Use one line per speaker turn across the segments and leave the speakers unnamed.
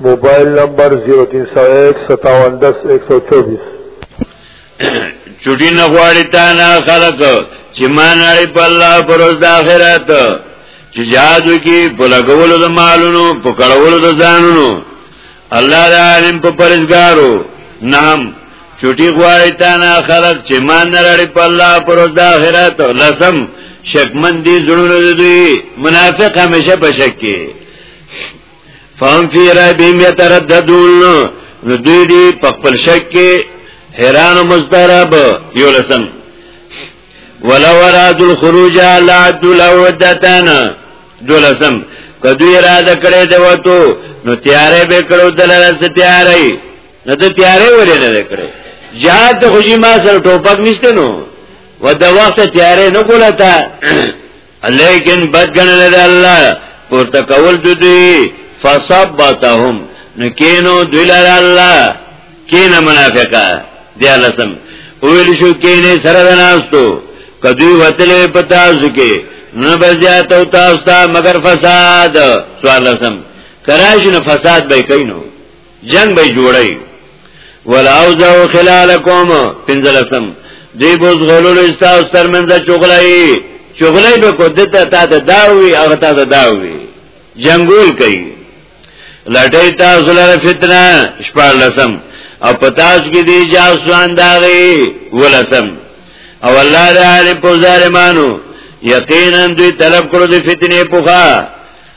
موبایل نمبر 03015710124
چټی نه غواړی تا نه خلق چې ما نړۍ په الله پر ورځ د آخرت چې یاد وکي په لګولو د مالونو په کړولو د ځانونو الله د عالم په پرزګارو نام چټی غواړی تا نه خلق چې ما نړۍ په الله پر ورځ د آخرت لسم شکمن دي زړونه دوی منافق همیشه په شک کې فهم فی ربیم یترددون نو دوی دی په خپل شک کې حیران مسترب یو لسم ولو اراد الخروج لا دلودتان دولسم کدوی اراده کړی دی وته نو تیارې به کړو دلاله څه تیارې نه ته تیارې ولې نه کړې جهاد خو جی ما سره ټوپک نشته نو و د وخت تیارې نه کوله تا لیکن بدګنل د الله پورته کول د دوی فصبتهم نکینو دوی لار الله کینه منافقه دی لسم اویل شو کینه سره د ناستو کدی وتلې پتا ځکه نه بزیات او تاسو ته مگر فساد سوال لسم کراش نه فساد به کینو جنگ به جوړی ولا اوزو خلالکم پنځلسم دی بوز غولول استا او ترمنځ چغلای چغلای به کو دته تا ته داوی هغه تا ته داوی جنگول کوي لټی تاسو لره فتنه شپږ لسم او پتاس کې دی جاسوان داغي ولسم او الله دې عالم په ظالمانو یقینا دوی طلب کړو د فتنې پوخا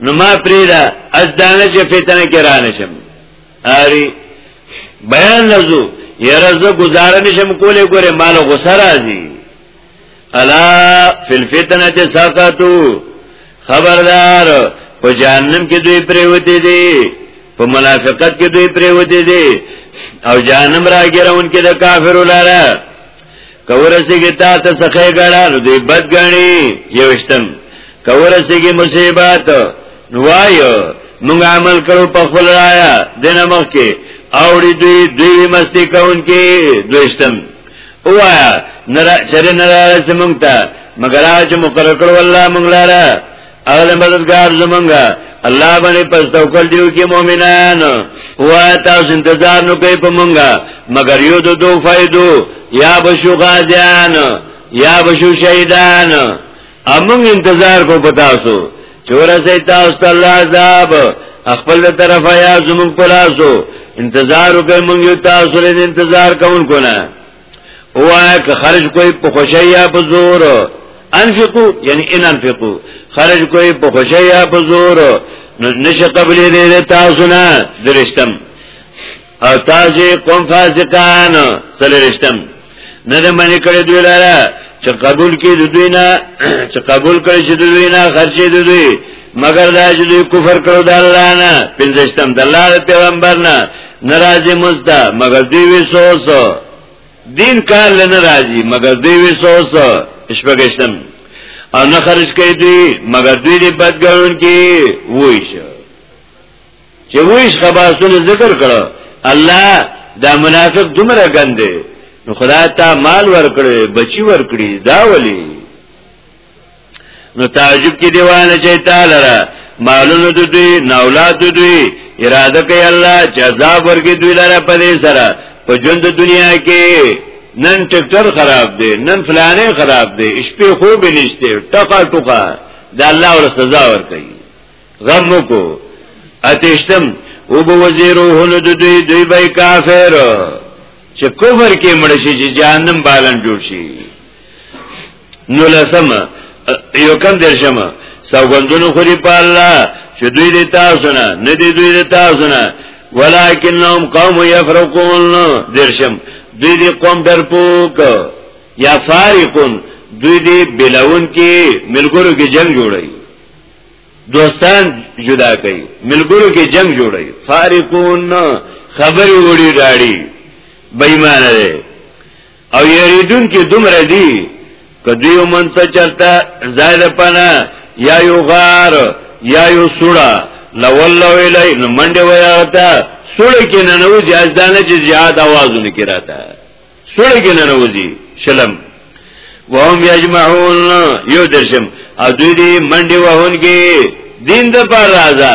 نو ما پریدا از دانه چې فتنه کې را نشم اری بیان لزو یره زه گزاره نشم کولې ګوره مال غوسه راځي الا فی الفتنه سقطو خبردار په جهنم کې دوی پریوتی دي په منافقت کې دوی پریوتی دي او جهنم راګرون کې د کافرو لاره کورسیږي تا ته څخه غړا نو دی بد غني یوشتم کورسیږي مصیبت نو وایو موږ عمل کړو په خپل رایا دنه مخ کې اوړي دوی دوی مستی کون کې دوشتم وایا نرا چر نرا سمنګ تا مگر اج مقرر کړو الله موږ لاره اغل مددگار زمنگا الله باندې پس توکل دیو کې مؤمنان هو تاسو انتظار نو کوي په مونږه مگر یو دو دو فائدو یا بشو غازیان یا بشو شهیدان امون انتظار کو پتاسو چورا سي تاسو ته الله عذاب خپل طرفه یا زمون پلاسو انتظار وکړئ مونږ تاسو له انتظار کوونکو نه اوه که خرج کوئی په خوشی یا په زور انفقو یعنی ان انفقو خرج کوئی په خوشی یا په زور نو نشه قبل دې تاسو نه درشتم او تاسو قوم فاسقان سلرشتم نه دې منی کړی دوی لاره چې قبول کې دوی نه چې قبول کړی چې دوی نه خرچې دوی مگر دا چې دوی کفر کړو د الله نه پنځشتم د الله پیغمبر نه ناراضي مزدا مگر دوی وسوس دین کار لنه راځي مگر دوی وسوس شپږشتم او نه خرج کوي دوی مگر دوی دې بدګون کې وای شي چې وایش خباسونه ذکر کړو الله دا منافق دومره ګنده نو خدای ته مال ورکړي بچي ورکړي دا ولي نو تعجب کې دیوانه چې تعالی را مالونو د دوی نه اولاد د دوی اراده کوي الله چې عذاب ورکړي دوی لاره په دې سره په ژوند دنیا کې نن ټکټر خراب دی نن فلانه خراب دی شپې خو به نشته ټقا ټقا د الله ور سزا ور کوي غم کو اتشتم او به وزیرو هنو دو دوی دوی بای کافر چه کفر که مړشی چه جهنم بالن جوشی نو لسم یو کم درشم سوګندونو خوري په الله چې دوی د تاسو نه نه دی دوی د تاسو نه ولکنهم قوم یفرقون درشم دوی دی قوم درپوک یا فارقون دوی دی بلاون کې ملګرو کې جنگ جوړي دوستان جدا کوي ملګرو کې جنگ جوړي فارقون خبري وړي راړي بېمانه او یریدون کې دومره دي کدی یو منته چرته زائد پنا یا یو غار یا یو سوړه لولو الی نو منډه ویا تا سوړه کې نه نو جاز دانه چې jihad आवाजونه کې راته سوړه کې نه نو دي شلم وهم یجمعون یو درشم او دوی دی منډه وهونګي دین د پر راځه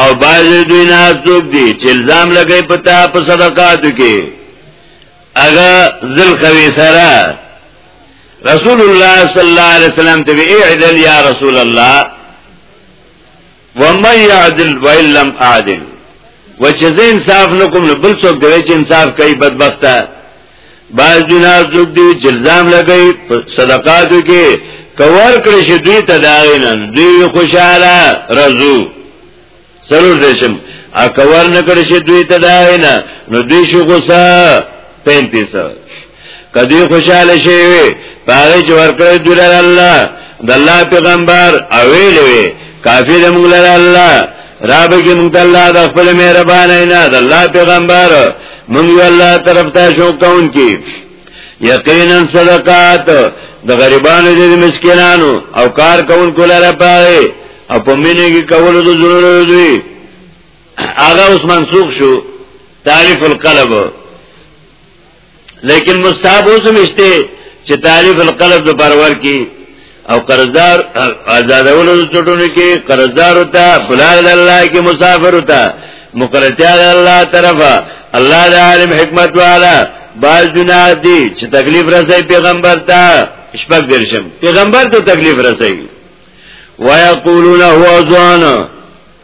او باز دوی نه څوک دي چې الزام لګي پتا په صدقاتو کې اغه ذل خوي سره رسول الله صلی الله علیه وسلم ته اعدل یا رسول الله ومن يعدل وان لم اعدل وچزه انصاف نکوم بل څوک دی چې انصاف کوي بدبخته باز جناز لوک دی جلزام لګی صدقاتو کې کور کړی شي دوی ته داینن دوی خوشاله رزو سرور دیشم ا کور نه کړی شي دوی ته داینه نو دوی شو غوسه 35 کدی خوشاله شي پاره چې ورکړی دوی الله د الله پیغمبر اویلوي کافی د موږ لره الله را بگی منگتا اللہ دا خپل مہربان اینا دا اللہ پیغمبر منگو اللہ طرف تا شوق کون کی یقینا صدقات د غریبانو د مسکینانو او کار کون کوله را پاره او په مینه کې کول د ضرورت دی هغه اوس منسوخ شو تعریف القلب لیکن مستحب اوسم اشته چې تعریف القلب د پرور کی او قرضدار آزادولو د چټونو کې قرضدار وتا بلال الله کې مسافر وتا مقرتیا الله طرفه الله د عالم حکمت والا باز جناح دی چې تکلیف رسي پیغمبر ته شپږ درشم پیغمبر ته تکلیف رسي ويقولون هو ځوان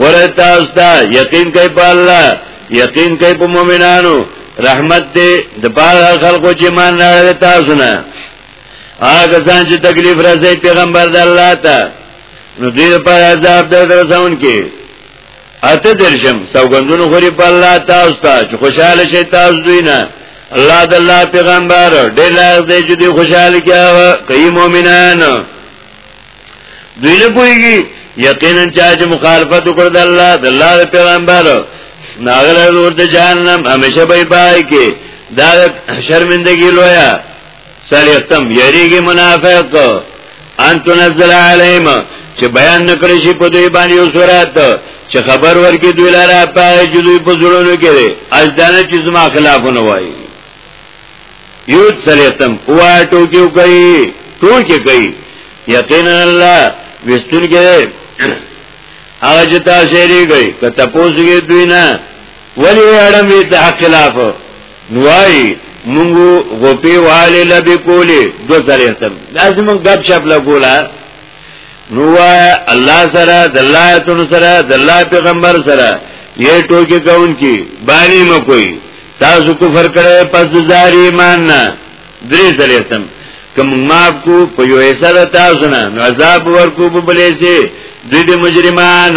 غره تاسو ته یقین کوي په الله یقین کوي په مؤمنانو رحمت دې د بار خلکو چې مان نه تاسو نه هغه ځان چې تکلیف راځي پیغمبر د الله ته نو دې په عذاب درځون کې اته درشم سوګندونو خوري په الله تاسو ته چې خوشاله شي تاسو دوی نه الله د الله پیغمبر ډېر لږ دې چې خوشاله کیږي کوي مؤمنانو دوی نه پوهیږي یقینا چې مخالفت وکړ د الله د الله پیغمبر ناغله ور د جهنم همیشه به پای کې دا شرمندگی لویا سلیختم یریږي منافق ان تنزل علیهم چې بیان نکړي شي په دوی باندې یو صورت چې خبر ورکړي دوی لاره پای چې دوی په زړونو کې اجدانه چې زما خلافونه وایي یو څلېتم پوا ټوکیو کوي ټوکې کوي یقینا الله وستون کې هغه چې تاسو یې کوي که تاسو یې دوی نه ولی اړم یې د حق خلاف نوای مونږ غوپی والے لبی کولی دو څلېتم لازم غب شپ لا کولا نو الله سره د الله تون سره د الله پیغمبر سره یې ټوکی کوونکی باندې مکوئ تاسو کفر کړی پس د ظاهر ایمان نه درې ځلې سم کوم معاف کو په یو حصہ د تاسو نه نو عذاب ورکو په بلې سي د دې مجرمان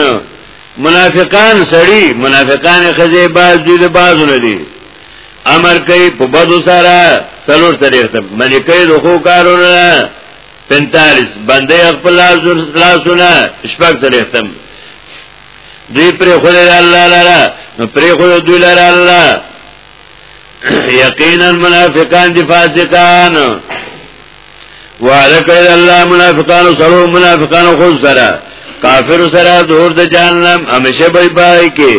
منافقان سړی منافقان خزه باز دي د بازو نه دي امر کوي په بدو سره سلور سره ختم منی کوي د خو کارونه 45 بندې خپل لاسونه شپږ سره ختم دوی پر خود الله لرا نو پر خود دوی لرا الله یقینا منافقان دی فاسقان وعلک الله منافقان سره منافقان خو سره کافر سره دور د جهنم همیشه به پای کې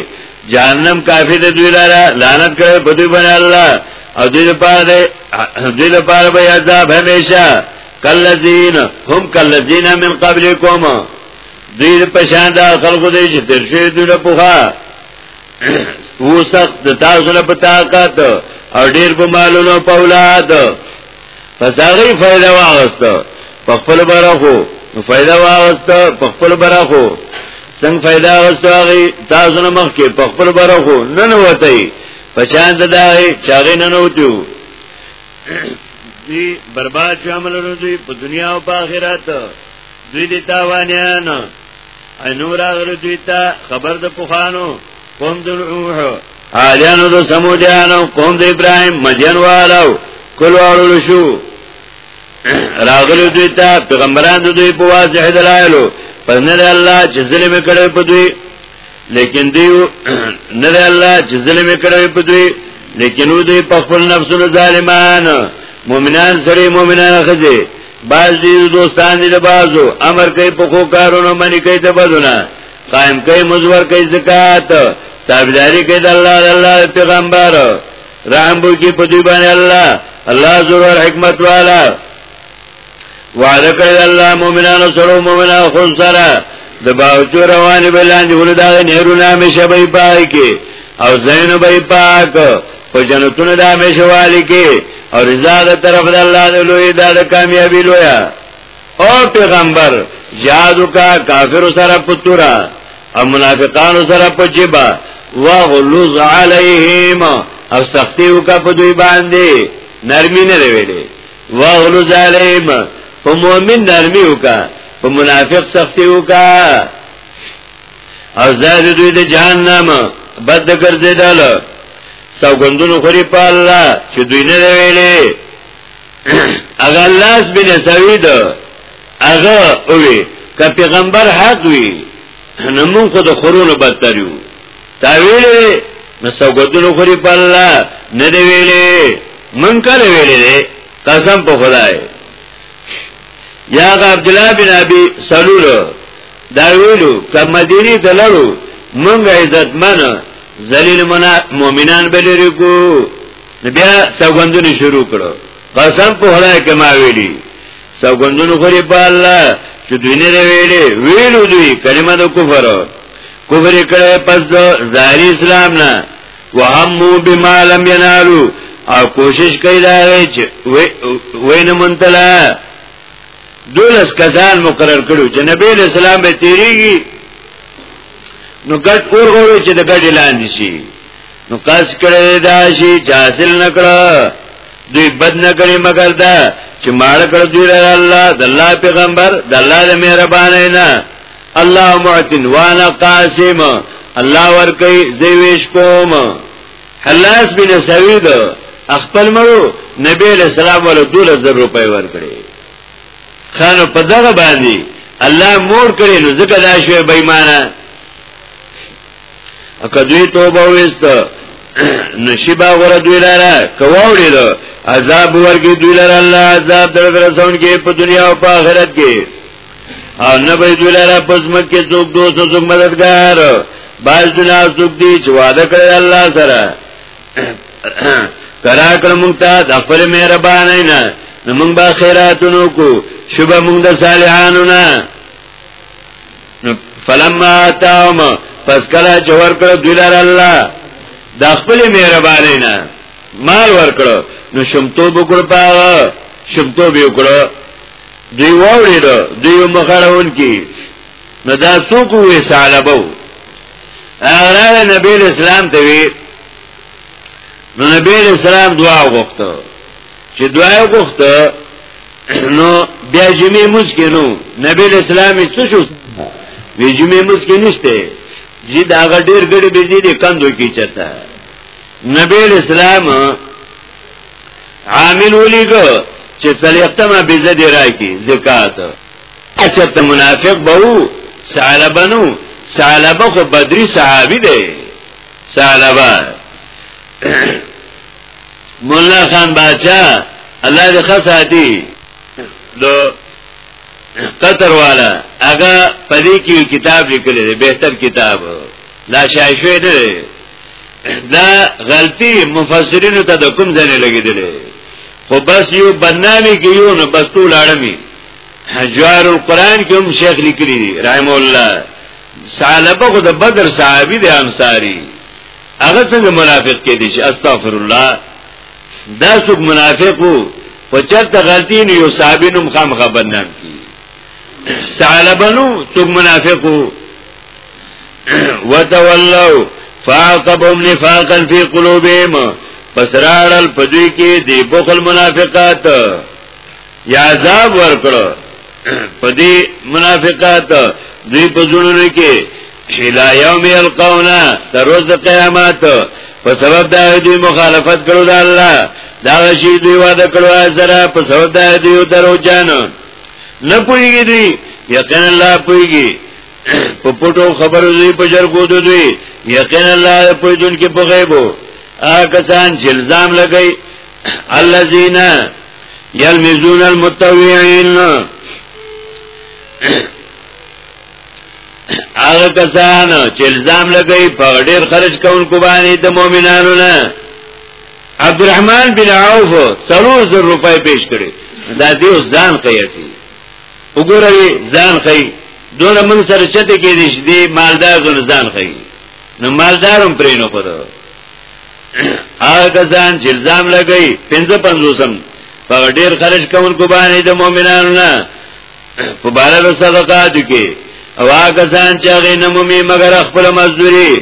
جهنم کافر دی دوی لرا لعنت کړي په دوی باندې الله او دوی لپاره دوی لپاره به عذاب همیشه کلذین هم کلذین من قبلکم دوی د پشان د خلکو دی چې تر شوی دوی نه پوخا او سخت د تاسو نه په طاقت او ډیر په مالونو په اولاد پس هغه فائدہ واغسته په خپل برخو نو فائدہ واغسته په خپل برخو څنګه فائدہ واغسته هغه تاسو نه مخ کې په خپل برخو نه نه وته پشان د دای چاغې نه نوتیو دی برباد شامل ورځي په دنیا او په آخرت دوی دي تاوانیان انور اغر دوی تا خبر د پوخانو قوم د نوح آلیانو د سمودیانو قوم د ابراهیم مدین والو کل اړول شو راغلو دوی تا پیغمبران دوی په واضح دلایلو پس نه الله چې ظلم کړي په دوی لیکن دیو نه دی الله چې ظلم کړی په دوی لیکن دوی په خپل نفسونو ظالمان مؤمنان سره مؤمنان خځه باز دې دوستان دې بازو امر کوي په خو کارونو باندې کوي ته بدونه قائم کوي مزور کوي زکات تابعداري کوي د الله الله پیغمبر رحم بو کې په دوی باندې الله الله زور حکمت والا وعده کړی الله مؤمنانو سره مؤمنانو خو سره د باوچو روانې بلاندې ولدا نهرونه همیشه به پای کې او زین به پاک او جنتونه د همیشه والی کې او رضا د طرف د الله د لوی د کامیابی لویا او پیغمبر جادو کا کافر سره پتورا او منافقان سره پجبا وغلظ علیهم او سختی وکړه په دوی باندې نرمی نه ویلې واغلو ظالم په مؤمن نرمي وکا په منافق سختي وکا او زاد دوی د جهنم بد ګرځیدل سوګندونو خوري په الله چې دوی نه ویلې اغه لاس بن سوید اغه اوې ک پیغمبر حق وی نو موږ خو د خورونو بدتر یو تا ویلې نو سوګدونو خوري په الله نه دی ویلې من کله ویلې قسم په خدای یا عبد الله بن ابي سلول دا ویلو کله مدینه ته لړو مونږه عزت من ذلیل منا مؤمنان بلری کو بیا سوګندونه شروع کړو قسم په خدای کما ویلی سوګندونه خوري په الله چې دوی نه ویلې ویلو دوی کلمه د کفر کفر کړه پس د ظاهری اسلام نه وهمو بما لم ينالو او کوشش کوي دا چې وین منتلا دولس کسان مقرر کړو چې نبی اسلام به تیریږي نو ګټ اور غوړو چې د ګټ اعلان شي نو قص کړه دا شي چې حاصل نکړه دوی بد نه کړي مگر دا چې ماړ کړ دوی الله د الله پیغمبر د الله د مهربانه نه الله معتن وانا قاسم الله ورکی زیویش کوم حلاس بن سوید اخپل مرو نبی علیہ السلام ولا 2000 روپے ورکړي خانو په دغه باندې الله مور کړي نو ځکه دا شوی بېمانه اکه دوی توبه وست نشیبا غره دوی لاره کواوړي دو عذاب ورګي دوی لاره الله عذاب درته رسون کې په دنیا او په آخرت کې او نه به دوی لره پس مکه څوک دوست او څوک مددگار باز دنا څوک دی چې وعده کړی الله سره کرا کړ مونږ ته د خپل مهربانای نه مونږ به خیراتونو کو شوبه مونږ د صالحانو نه فلما تاوم پس کله چې ورکړ دوی لره الله د خپل مهربانای نه مال ورکړ نو شمتو بکړ پاو شمتو به وکړو دوی وړي دو دوی مخړون کی نو دا څوک وې سالبو هغه نبی اسلام ته وی نو نبی اسلام دعا وغوښته چې دعا وغوښته نو بیا جمعې مسکینو نبی اسلام څه شو وی جمعې مسکین نشته جی دا هغه ډېر ګډ بيزي دي کندو کې چتا نبی اسلام عامل ولیګو چې څلېختمه بيزه دی راکی زکات اچت منافق بو سالبنو سالبه خو بدری صحابي دی سالبه مولا خان باچا الله دې خساتی دو قطر والا هغه پدې کې کتاب لیکل دی بهتر کتاب لا شایشوی نه دا غلطی مفسرینو ته د کوم ځای لګیدلې خو بس یو بنامی کې یو نو بس ټول اړمی جوار القرآن کې هم شیخ لیکلی دی رحم الله صالبه خو د بدر صحابي دی انصاری هغه څنګه منافق کې دي چې استغفر الله دا څوک منافق وو په چرته غلطی نه یو صحابي نوم خام خبر نه کی صالبنو څوک منافق وو وتولوا فاعقبهم نفاقا في قلوبهم پس راړل پدوی کې دی بخل منافقات یا عذاب ورکړو پدی منافقات دوی په ځړونو کې الا یوم یلقونا تر ورځ قیامت په سبب دا دوی مخالفت کړو د الله دا شی دوی وعده کړو سره په سبب دا دوی درو جان نه پویږي دوی یقینا الله پویږي په پټو خبرو دوی په جر کو دوی یقین الله په دن کې په غیبو هغه کسان چې الزام لګي الذين يلمزون المتوعين هغه کسان چې الزام لګي په ډېر خرج کوونکو باندې د مؤمنانو نه عبدالرحمن بن عوف سرور زر روپای پیش کړي دا دیو ځان قیاسی وګوره ځان خی دونه موږ سره چته کې دي چې دی مالدار دونه ځان خی نو مالدارم پرې نه خور هغه کسان چې الزام لګی 55 په ډیر خرج کول کو باندې د مؤمنانو نه په بار د صدقات کې او هغه کسان چې هغه نه مومي مگر خپل مزدوري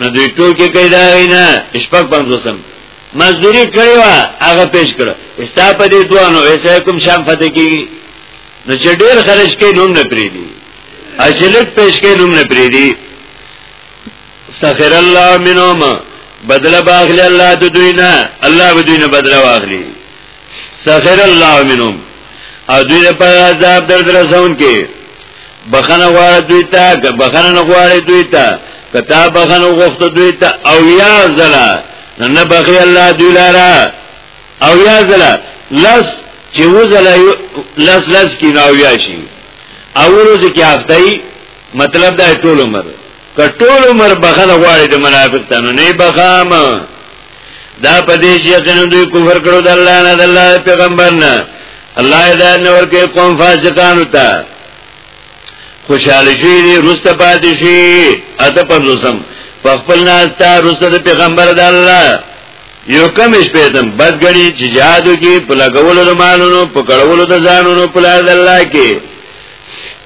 نو دوی ټول کې کیدای نه شپږ 55 مزدوری کړی وا هغه پیش کړ استا په دې دوانو ایسه کوم شام فتح کی نو چې ډیر خرج کې نوم نه پری دي اجلک پیش کې نوم نه پری دي سخر الله منهم بدل باغلی الله د دوی نه الله به دوی نه بدل واغلی سخر الله منهم او دوی په عذاب در درسون کې بخنه غواړي دوی ته بخنه نه غواړي دوی ته کتاب بخنه غوښته دوی ته او یا زلا نه بخي الله دوی لاره او یا زلا لس چې وزلا لس لس کې نو یا شي او ورځ کې هفتې مطلب دا ټول عمر که ټول عمر بخنه غواړي د منافق تنو نه بخام دا په دې چې کنه دوی کفر کړو د الله نه د الله پیغمبر نه الله هدایت نه ورکه قوم فاسقان وتا خوشاله شي دي رسته پاتې شي اته پنځوسم په خپل ناس ته رسته د پیغمبر د الله یو کم شپیتم بد غړي چې جهادو کې په لګولو د مالونو په کړولو د ځانونو په لار د الله کې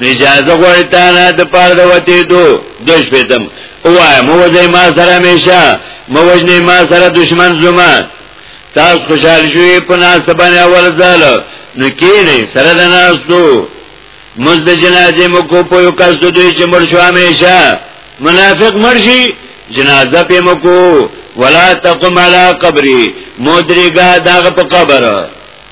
نجازه غوړی تانا د پاره د وتی دو دوش پیتم اوای موزه ما سره میشه موجنه ما سره دشمن زما تاس خوشحال شوی په ناس باندې اول ځل نو کینه سره د ناس دو مزد جنازه مو کو په یو کس دوی چې مر شو همیشه منافق مرشي جنازه په مو کو ولا تقم علی قبری مودریګه داغه په قبر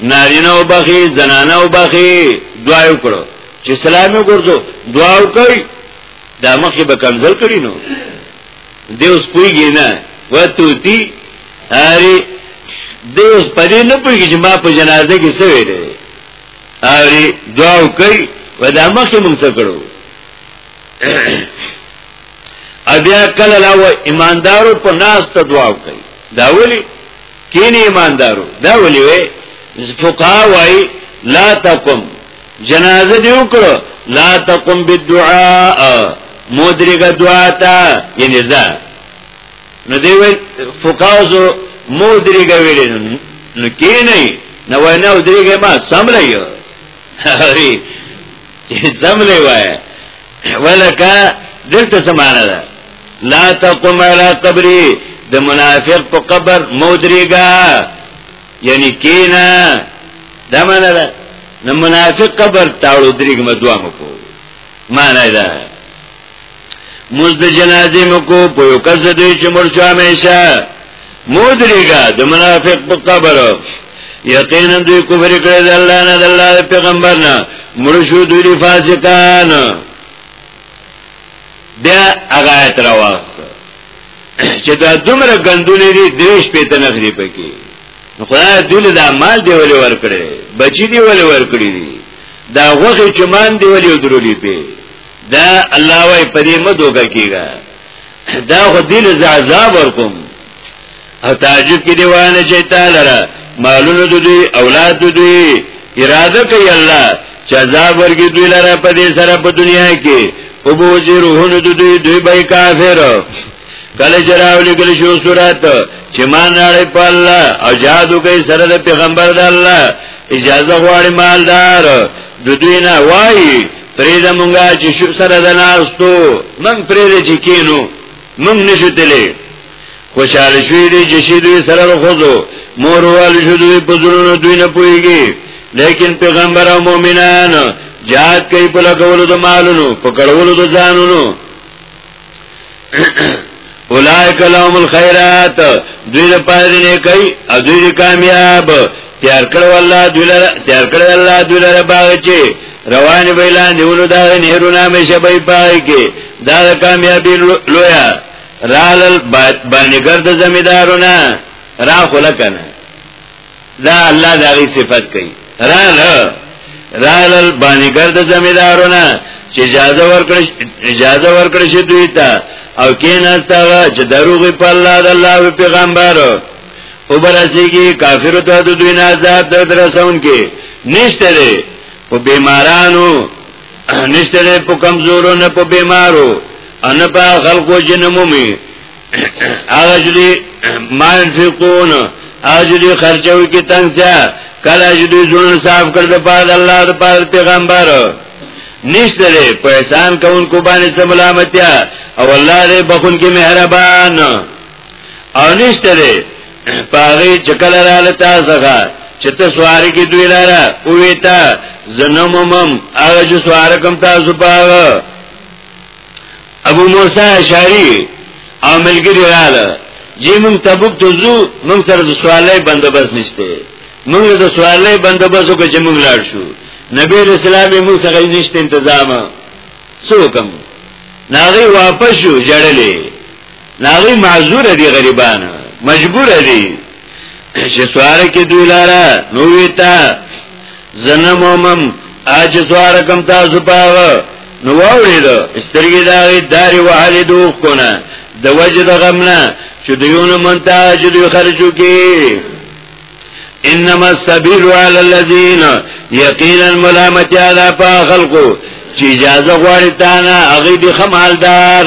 نارینه او بخي زنانه او بخي دعا وکړو چې سلام وګورځو دعا وکړي دا مخې به کنزل کړی نو دی اوس پویږي نه وته دی اری دی اوس پدې نه پویږي چې ما په جنازه کې څه ویل اری دعا وکړي ودا مخې مونږ څه کړو ابیا کله لا و ایماندارو په ناس ته دعا وکړي دا ولی کینی ایماندارو دا ولی وی فقا وی لا تقم جنازه دیو کرو لا تقم بالدعاء مدرګ دعا تا یعنی ځا نو دی وی فقا زو مدرګ ویل نو کینی نو وای نه ودرګ ما سمره یو هری سمره وای ولکه دلته سمانه ده لا تقوم على قبري د منافق په قبر مودريګا یعنی کینا دا معنا ده د منافق قبر تاړو دريګ مدوا مکو معنا ده مزد جنازه مکو په یو کس دوی چې مرشو همیشه مودریګه د منافق په قبر یقینا دوی کفر کړی د الله نه د الله پیغمبر نه مرشو دوی فاسقان بیا هغه آیت راوخته چې دا دومره غندونې دي دیش په تنخري پکې خدای دې له مال دی ولې ورکړي بچی دی ولې ورکړي دي دا غوخه چمان دی ولې درولې په دا الله وايي په دې مدوګه کیږي دا خو دل عذاب ورکوم او تعجب کې دیوانه چې تعالی را مالونه دوی اولاد دوی اراده کوي الله چې عذاب ورګي دوی لره په دې سره په دنیا کې او بوزي روحونه دوی دوی به کافر کله جراولی کله شو صورت چې مان راړې په الله او جادو کوي سره د پیغمبر د الله اجازه غواړي مالدار د دوی نه وایي پرې د مونږه چې شو سره د ناستو مونږ پرې د چې کینو مونږ نشو تلې خوشاله شوې دي چې شې دوی سره خوځو مور وال شو دوی په زړونو دوی نه پويږي لیکن پیغمبر او مؤمنان جهاد کوي په لګولو د مالونو په کړولو د ځانونو اولائک لهم الخيرات دوی د پاره نه کوي او دوی کامیاب تیار کړو الله دوی لره تیار کړو الله دوی لره باغ چې روان ویلا نیولو دا نهرونه مشه به پای کې دا کامیابی لویا رال باندې ګرد زمیدارونه را خلکنه دا الله دا غي صفت کوي رال رال بانیګر د زمیدارونه چې اجازه ورکړ اجازه ورکړ شي دوی ته او کیناستا چې دروغ په الله د الله پیغمبر او برسیږي کافر ته د دوی نه عذاب درسون کې نشته دی په بیمارانو نشته دی په کمزورو نه په بیمارو ان په خلکو جنمومي هغه جدي ما انفقون هغه جدي خرچوي کې تنګ چا کله جدي ځون صاف کړ د پاد الله د پاد پیغمبر نشته لري په احسان کوونکو باندې سملامتیا او الله دې بخون کې مهربان او نشته لري پاغي چکل را لتا زغا چې ته سواری کې دوی لاره اوې تا زنممم هغه چې سوار کوم تاسو پاغه ابو موسی اشعری او ملګری رااله جی مونږ تبوک ته زو مونږ سره د سوالای بندوبست نشته مونږ د سوالای بندوبست وکړو چې مونږ لاړ شو نبی رسول الله مونږ سره نشته تنظیم سوکم ناغي واپس شو جړلې ناغی معذور دی غریبان مجبور دی چې سوار کې دوی لارا نو ویتا زنه مومم اج سوار کم تاسو پاو نو وړید سترګې دا داري وحاله دوه کونه د وجه د غمنا چې دیونه مونته چې دوی خرجو کې انما السبيل على الذين يقينا ملامت على خلقو چې اجازه غواړي تا نه هغه دي خمالدار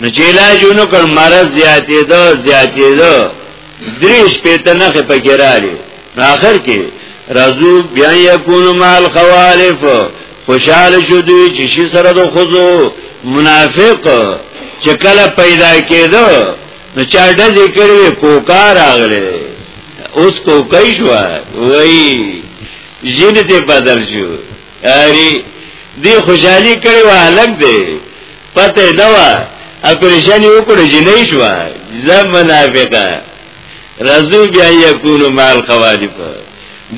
نو چې علاج نو کړ مرض زیاتې ده زیاتې ده دریش په تنخ په ګرالي اخر کې رزو بیا یکون مال خوالف خوشحال شو دوی چې شي سره د خزو منافق چې کله پیدا کېدو نو چا ډزې کړې کوکا راغله اوس کوکای شو وای جنته بدل شو اری دی خوشحالی کړي و هلک دی پته دا و اپریشن یو کړو جنې شو زم منافقه رزو بیا یکونو مال خوالف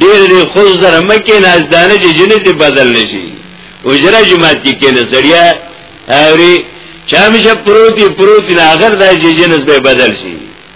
ډیر ډیر خو سره مکه ناز دانه چې جنې ته بدل نشي اجرا جماعت کې کنه سړیا اوري چا مشه پروتي پروتي نه اخر دا چې جنس به بدل شي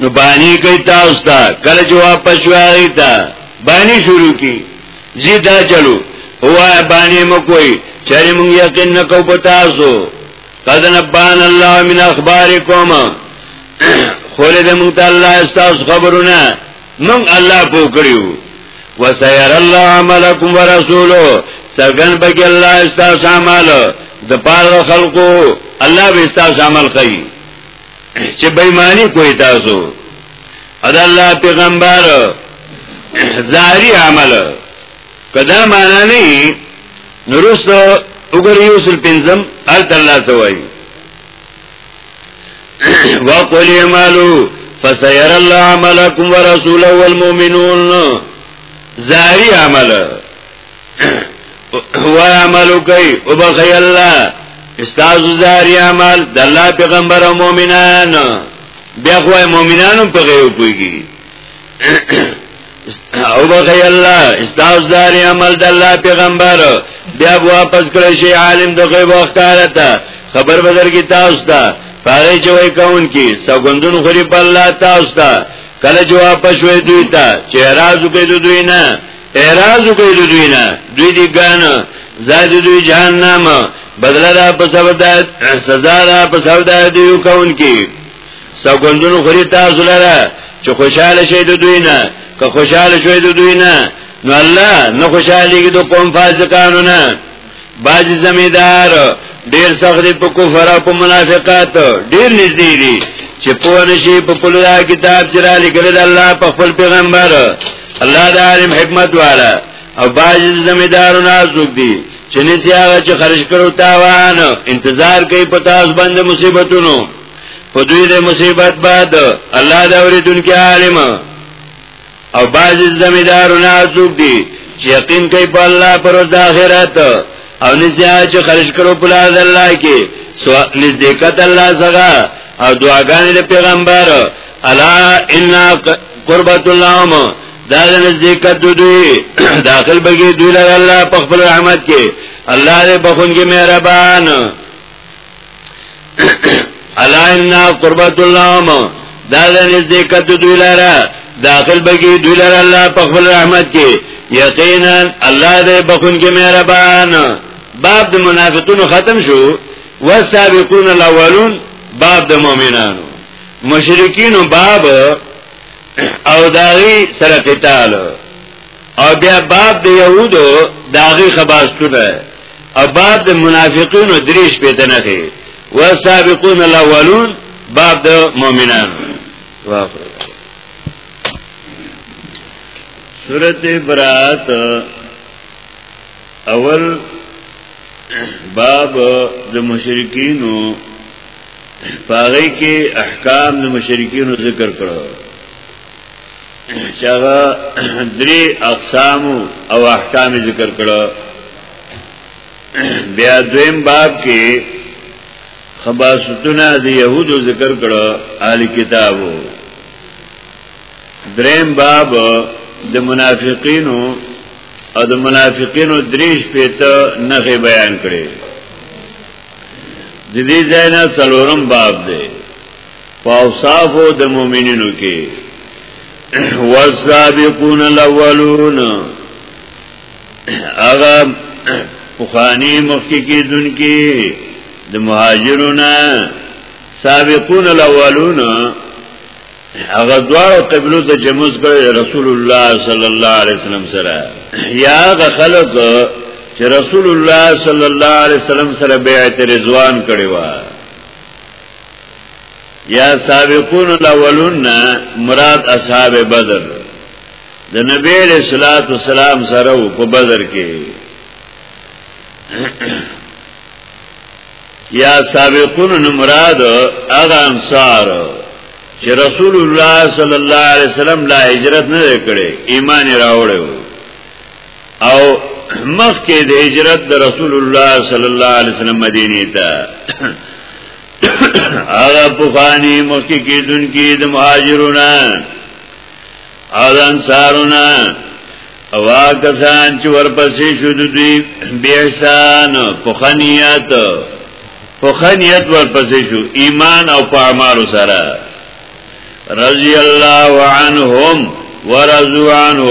نو بانی کوي تاسو ته کله چې واپس وایي تا بانی شروع کی زیدا چلو هو بانی مو کوئی چری مونږ یقین نکو پتاسو قد نبان الله من اخبارکم خولې د مونږ ته الله استاس خبرونه مونږ الله پو کړیو وسير الله عملکم ورسولو سرګن بګی الله استاس اعمال د پاره خلقو الله به استاس عمل کوي چې بېماني کوی تاسو ادا الله پیغمبر ظاهری عمل کدا معنا نه نورست وګوری یوسل پنځم ال الله سوای وقل اعملوا فسير الله عملكم ورسوله والمؤمنون ظاهری عمل هو عملو کوي او بخی الله استاذ زاری عمل د الله پیغمبر او مؤمنان بیا خو مؤمنانو په غیو پويږي او بخی الله استاذ زاری عمل د الله پیغمبر بیا واپس کړی شي عالم د غیب وختارته خبر بدر کی تاسو ته پاره چې وای کون کی سګوندون خوري په الله تاسو ته کله جواب پښوي دوی ته چې راز کوي دوی نه اعراض کوي د دوی نه دوی دي ګان زاد دوی جهنم بدل را په سبب د سزا را په سبب د دوی کون کی سګوندونو خوري تاسو لره چې خوشاله شي د دوی نه که خوشاله شوي د دوی نه نو الله نه خوشاليږي د قوم فاسقانو نه باج زمیدار ډیر سخت دی په کفر او په منافقت ډیر نږدې دي چې په نشي په پلوړا کتاب چې را لګل الله په خپل پیغمبر الله د عالم حکمت والا او باج زمیدارونه زوګ دي چې نسی هغه چې خرج کړو تاوان انتظار کوي په تاسو باندې مصیبتونو په دوی د مصیبت بعد الله دا اوریدونکو عالم او باز زمیدارو ناسوک دی چه یقین کئی پا اللہ پر اس آخرت او نسیان چه خرش کرو پلاز اللہ کی نزدیکت اللہ سغا او دعاگانی دی پیغمبر الا انا قربت اللہ مو دا د نزدېکت دوی داخل بګي دوی له الله په خپل رحمت کې الله دې بخون کې مهربان الا ان قربت اللهم دا د نزدېکت دوی لاره داخل بګي دوی لاره الله په خپل رحمت کې یقینا الله دې بخون کې مهربان باب د منافقونو ختم شو والسابقون الاولون باب د مؤمنانو مشرکین باب او داغي سره قتال او بیا باب د یهودو داغي خباستونه او باب د منافقینو دریش پیته نه کوي والسابقون الاولون باب د مؤمنانو واخر سورت برات اول باب د مشرکینو پاغی کې احکام د مشرکینو ذکر کړو چاگا دری اقسام او احکام ذکر کرو بیا دویم باب کې خباستونه د يهودو ذکر کړو اهل کتابو دریم باب د منافقینو او د منافقینو دریش پیته نخې بیان کړي د دې ځای نه څلورم باب دی فاوصافو د مؤمنینو کې والسابقون الاولون اغا پخانی مخکی کی دن کی د مهاجرون سابقون الاولون اغا دوار قبلو تا جمعز کر رسول الله صلی الله علیه وسلم سره یا اغا خلق چې رسول الله صلی الله علیه وسلم سره بیعت رضوان کړی و یا سابقون الاولون مراد اصحاب بدر د نبی علیہ الصلوۃ والسلام سره په بدر کې یا سابقون مراد هغه انصار چې رسول الله صلی الله علیه وسلم لا هجرت نه کړي ایمان راوړو او مخکې د هجرت د رسول الله صلی الله علیه وسلم مدینه ته هغه پخانی مخکې کېدون کې د مهاجرونه او د انصارونه او کسان چې ورپسې شو د دوی بیسان پخنیت پخنیت ورپسې شو ایمان او په اعمال سره رضی الله عنهم ورضوا عنه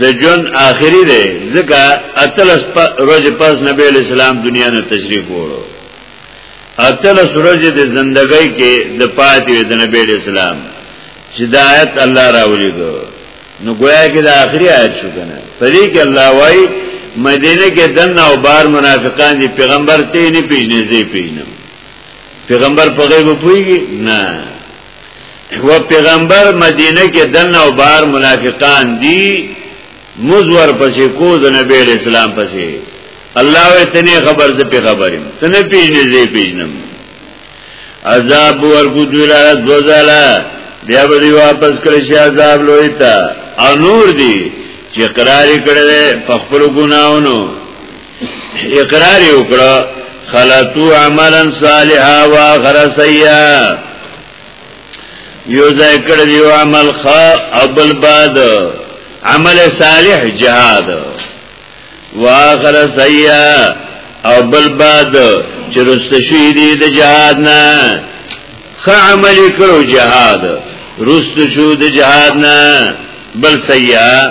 د جون آخری دی ځکه اتلس روز پس نبی علیہ السلام دنیا نه تشریف وړو اتلس روز د زندګۍ کې د پاتې د نبی علیہ السلام چې د آیت الله راولي ګو نو گویا کې د آخری آیت شو کنه پدې کې الله وای مدینه کې دنه او بار منافقان دي پیغمبر ته نه پیژنې زی پیژنم پیغمبر په غیب پويږي نه و پیغمبر مدینه کې دنه او بار منافقان دي مزور پسې کو د نبی اسلام پسې الله وې تنه خبر زه په خبرم تنه پیژنې زه پیژنم عذاب ورکو دوی لاره دوزاله بیا به واپس کړی شي عذاب لوی تا انور دی چې قرار کړی په خپل ګناونو اقرار وکړه خلطو عملا صالحا و آخر سیئا یو ځای کړ دیو عمل خ ابل باد عمل صالح جهاد و آخر سیئا او بل باد چرست شوی دی د جهاد نه خ عمل کړو جهاد رست شو د جهاد نه بل سیئا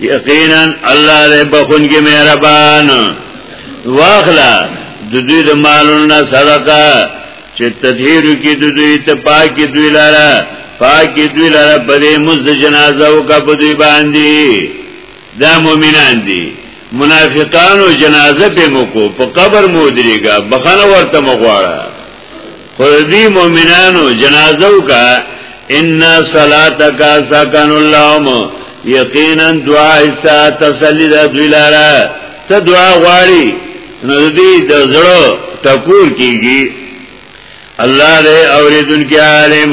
یقینا الله دې بخونګي مهربان واخلا د دوی د مالونو صدقه چې تطهیر کی د دوی ته پاکي دوی لاره پاکي دوی لاره په دې مزد جنازه او کا په دوی باندې دا مؤمنان دي منافقانو جنازه په موکو په قبر مودريګا بخنه ورته مغواړه خو دې مؤمنانو جنازه وکا ان صلاتک سکن اللهم یقینا دعا است تسلی د دوی لاره ته دعا غواړي نو دې د زړه ټکور کیږي الله دې اوریدونکو عالم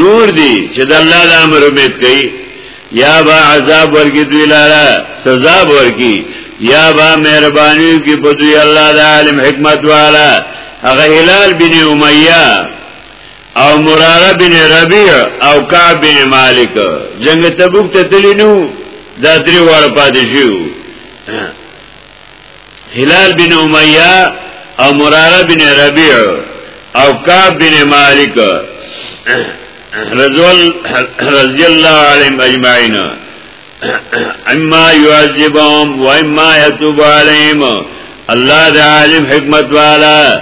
نور دی چې د الله د امر امید کوي یا با عذاب ورکی دوی لاره سزا ورکی یا با مهرباني کی په دوی الله د عالم حکمت والا هغه هلال بن امیہ او مراره بن ربیع او کعب بن مالک جنگ تبوک ته تلینو دا درې واره پاتې شو هلال بن امیه او مراره بن ربیع او کعب بن مالک رضی اللہ علیہم اجمعین اما يعذبهم واما يتوب عليهم الله د عالم حکمت والا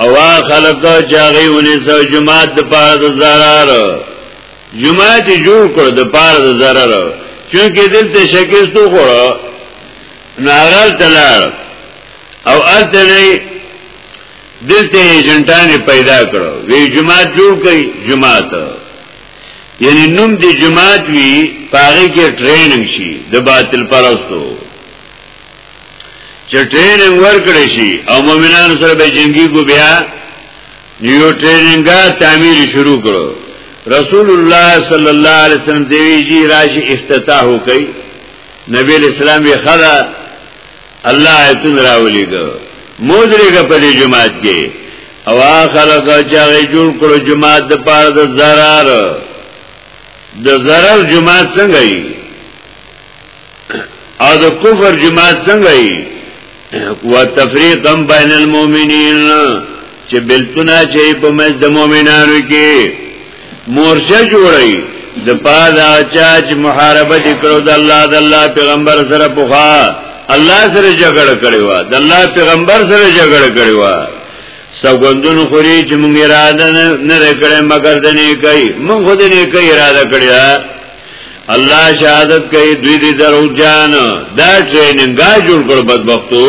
او خلق چاغي ونی سو جماعت د پاره zarar جماعت جوړ کړ د پاره د zarar چونکه دلته شکست وخوړو ناغل تلار او الته نه دلته ایجنټان پیدا کړو وی جماعت جوړ کړي جماعت یعنی نوم دی جماعت وی پاره کې ټریننګ شي د باطل پرستو چې ټریننګ ورکړي شي او مؤمنانو سره به جنگي کو بیا یو ټریننګ تعمیر شروع کړو رسول الله صلی الله علیه وسلم دیوی جی راشی افتتاح وکي نبی اسلام یې خدا الله ایتون راولي ګو مودریګه په دې جماعت کې او خلک چې جوړ کړو جماعت د پاره د zarar د zarar جماعت څنګه یې او د کفر جماعت څنګه ای و تفریقا بین المؤمنین چې بلتنا چې په مز د مؤمنانو کې مورچه جوړی د پادا چا چې محاربه وکړو د الله د الله پیغمبر سره پوخا الله سره جګړه کړی و د الله پیغمبر سره جګړه کړی و سګوندون خوري چې موږ اراده نه کړې مګر د نه کوي موږ خو د نه کوي اراده کړی الله شهادت کوي دوی دي درو جان دا ټریننګا جوړ کړ بدبختو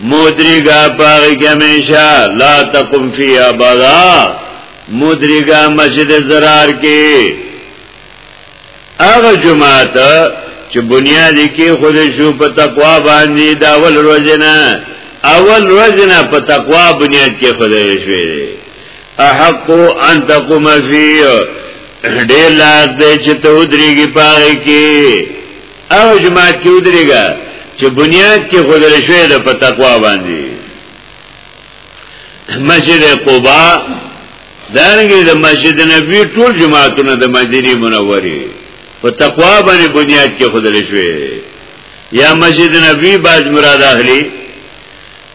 مودریګا پاغی کې همیشه لا تقم فی ابدا مودریګا مسجد زرار کې هغه جماعت چې بنیاد کې خود شو په تقوا باندې دا اول روزنه اول روزنه په تقوا بنیاد کې خود شوې احق ان تقوم فيه ډیر لاس دی چې ته ودرېږي پاره کې او جماعت کې ودرېږي چې بنیاد کې خدای شوی د په تقوا باندې مسجد قباء دانګي د مسجد نبوي ټول جماعتونه د مدینه منورې په تقوا باندې بنیاد کې خدای شوی یا مسجد نبوي باز مراد اخلي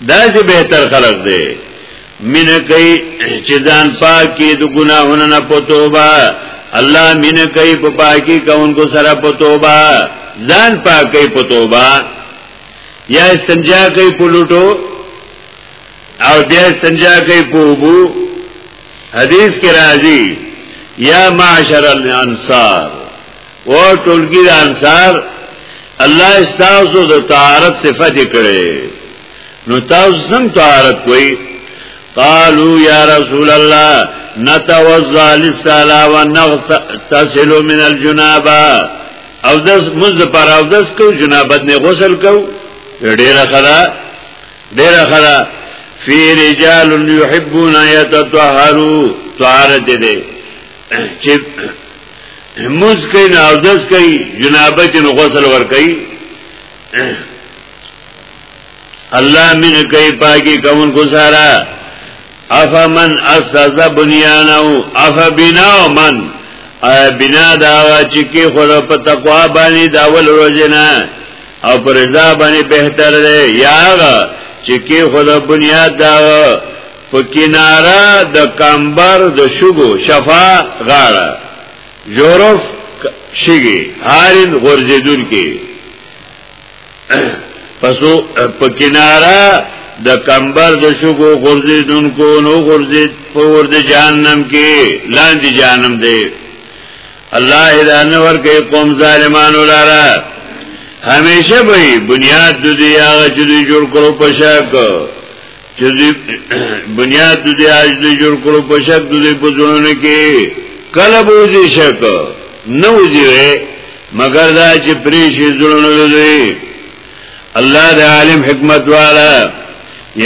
داسې بهتر خلق دی مینه کوي چې ځان پاکي د ګناهونو نه په توبه الله مینه کوي په پاکي کوونکو سره په توبه ځان پاکي په توبه یا استنجا کوي په لوټو او بیا استنجا کوي په وبو حدیث کې راځي یا معاشر الانصار او ټولګي د انصار الله استاسو د طهارت صفت کړي نو تاسو سم طهارت کوئ قالو یا رسول الله نتوضا للصلاه ونغتسل من الجنابه او دس مز پر او دس کو جنابت نه غسل کو ډیره خلا ډیره خلا فی رجال یحبون یتطهروا طهارت دې چې موز کوي نه او دس کوي جنابه چې نو غسل ور کوي الله مين کوي پاکي کون کو سارا افا من اساس بنيانو افا بنا من ایا بنا دا چې کې خدا په تقوا باندې داول روزنه او پر رضا باندې بهتر دی یاغه چې کې خدا بنیاد دا په کناره د کمبر د شګو شفا غاړه جورف شګي هارین غرزیدون کې پسو په کناره د کمبر د شګو غرزیدون کو نو غرزید په ور د جهنم کې لاندې جهنم دی الله هدانه ورکه قوم ظالمانو لاره همیشه به بنیاد د دې هغه چې جوړ کړو په شک چې بنیاد د دې اج دې جوړ کړو په شک د دې په ځونه کې کله بوزي شک نه وځي مگر دا چې پریشي ځونه لري الله د عالم حکمت والا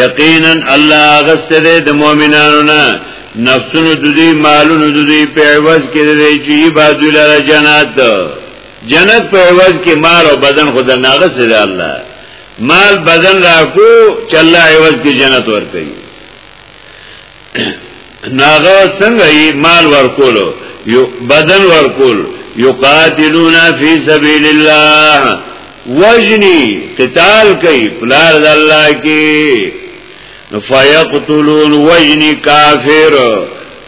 یقینا الله غست دې د مؤمنانو نه نفسونو د دې مالونو د دې په عوض کې دې چې عبادت لره جنت جنت په عوض کې مال او بدن خدای ناغه سره الله مال بدن راکو چې الله عوض کې جنت ورکړي ناغه څنګه یې مال ورکولو یو بدن ورکول یقاتلون فی سبیل الله وجنی قتال کوي پلار د الله کې فیقتلون وجنی کافر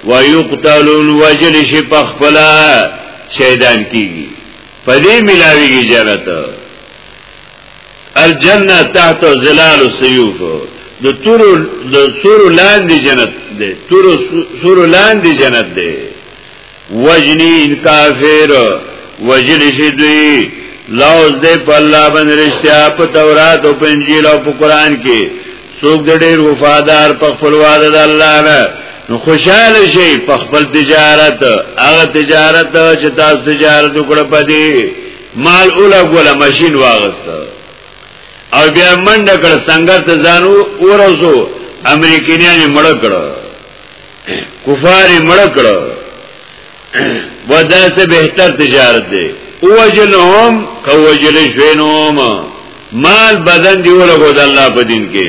ويقتلون وجل شي پخپلا شهیدان کیږي پدې ملاویږي جنت الجنه تحت ظلال السيوف د تور د سور لاندې جنت دی تور سور لاندې جنت دی وجنی ان کافر وجل شي دوی لوز دې په الله باندې رښتیا په تورات او په انجیل او په قران کې څوک د ډېر وفادار په خپل وعده د الله نه نو خوشاله شي په خپل تجارت هغه تجارت چې تاسو تجارت وکړ پدې مال اوله ګوله ماشين واغسته او بیا منډه کړ څنګه ته ځانو اورزو امریکایان مړ کړ کفار مړ کړ ودا سه بهتر تجارت دی او وجلهم کو وجل شوینوم مال بدن دی ولګو د الله په دین کې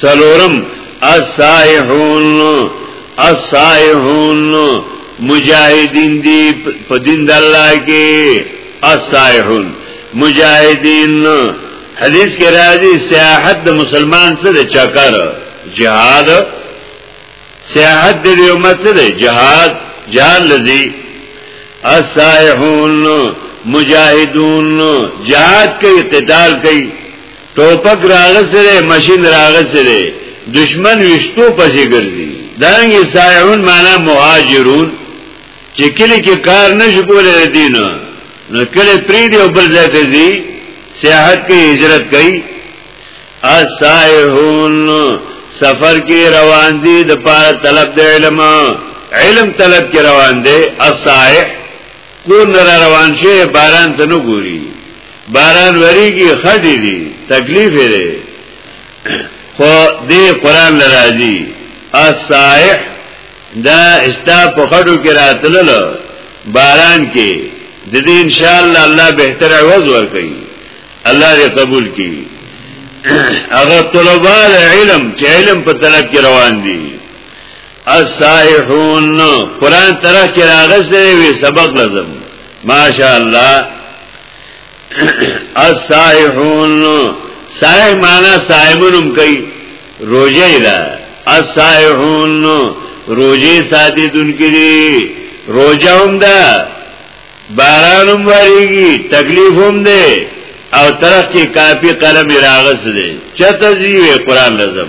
سلورم السائحون السائحون مجاهدین دی په دین د الله کې السائحون مجاهدین حدیث کې راځي سیاحت د مسلمان څخه د چکر جهاد سیاحت د امت څخه د جهاد جان لذي السائحون مجاهدون جهاد کوي قتال کوي ټوپک راغسره ماشين راغسره دشمن وشتو پسې ګرځي دانګي سایعون معنا مهاجرون چې کلی کې کار نشي کولای دین نو کله پری دی او بل ځای ته ځي سیاحت کې هجرت کوي اسایحون سفر کې روان دي د پاره طلب د علم علم طلب کې روان دي اسایح کور نه را روان شي باران ته نه ګوري باران وریږي خټې دي تکلیف دی خو دې قران لراځي الصائح دا استا په خټو کې راتلل باران کې د دې ان شاء الله الله بهتر عوض ورکړي الله دې قبول کړي هغه طلبه علم چې علم په طلب کې روان دي السائحون قران طرح کې راغسته وي سبق لازم ماشاء الله السائحون سائح معنا صائمونم کوي روزه ده السائحون روزه ساتي دن کې روزه هم ده باران هم وریږي تکلیف هم ده او طرف کې کاپی قلم راغس ده چته زیوه قران لازم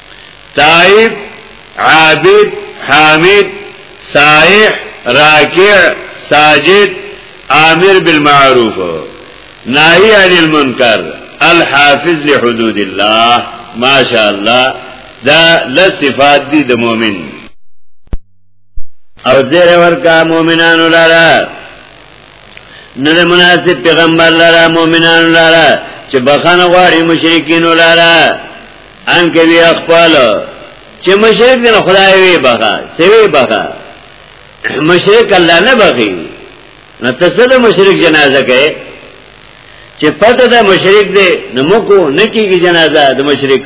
تائب عابد حامد سائح راکع ساجد آمر بالمعروف ناهی عن المنکر الحافظ لحدود الله ماشاء الله دا لصفات دي د مؤمن او زیر ورکا مومنانو لارا نده مناسب پیغمبر لارا مومنانو لارا چه بخان غواری مشرکینو لارا ان کوي خپل چې مشرک دی نو خدای وی بخا سوي بخا مشرک الله نه بخي نو تاسو د مشرک جنازه کوي چې پته د مشرک دی نو موږ نه کیږي جنازه د مشرک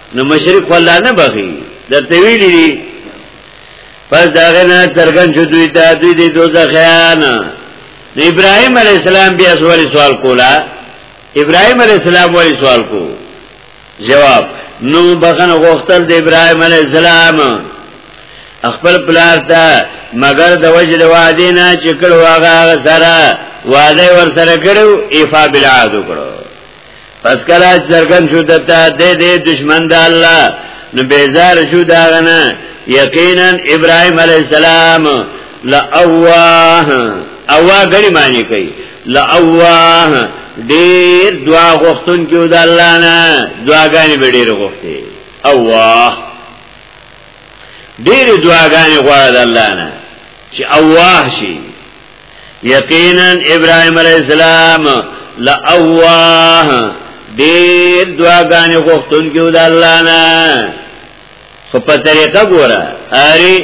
نو مشرک ولا نه بغي درته ویلي دي پس داغه نه ترګن شو دوی ته دوی دي دوزخیان نو ابراهيم عليه السلام بیا سوال سوال کولا ابراهيم عليه السلام ولی سوال کو جواب نو بخنه غوښتل د ابراهيم عليه السلام خپل پلار ته مگر د وجه د وعده نه چې کړه واغه سره وعده ور سره کړو ایفا بالعاد کړو پس کله څرګند شو دته د دې دشمن د الله نو بیزار شو دا غنه یقینا ابراهيم عليه السلام لا اواه اواه غړي معنی کوي لا اواه ډیر دعا غوښتون کیو د الله نه دعاګانې به ډیر غوښتي اواه ډیر دعاګانې غواړي د الله نه چې اواه شي یقینا ابراهيم عليه السلام لا اواه ډېر دعاګانې غوښتون کې د الله نه خو په طریقه ګوره اری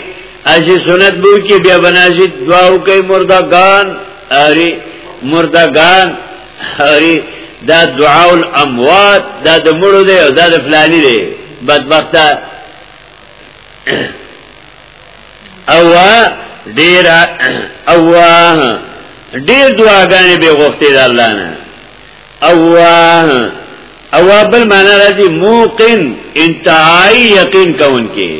اسی سنت بو کې بیا بناشي دعا وکي مردگان اری مردگان اری دا دعاء الاموات دا د مړو دی او دا د فلانی دی بدبخته او ډیر او ډیر دعاګانې به غوښتې د الله نه او او بل معنا راځي موقن انتهای یقین کون کې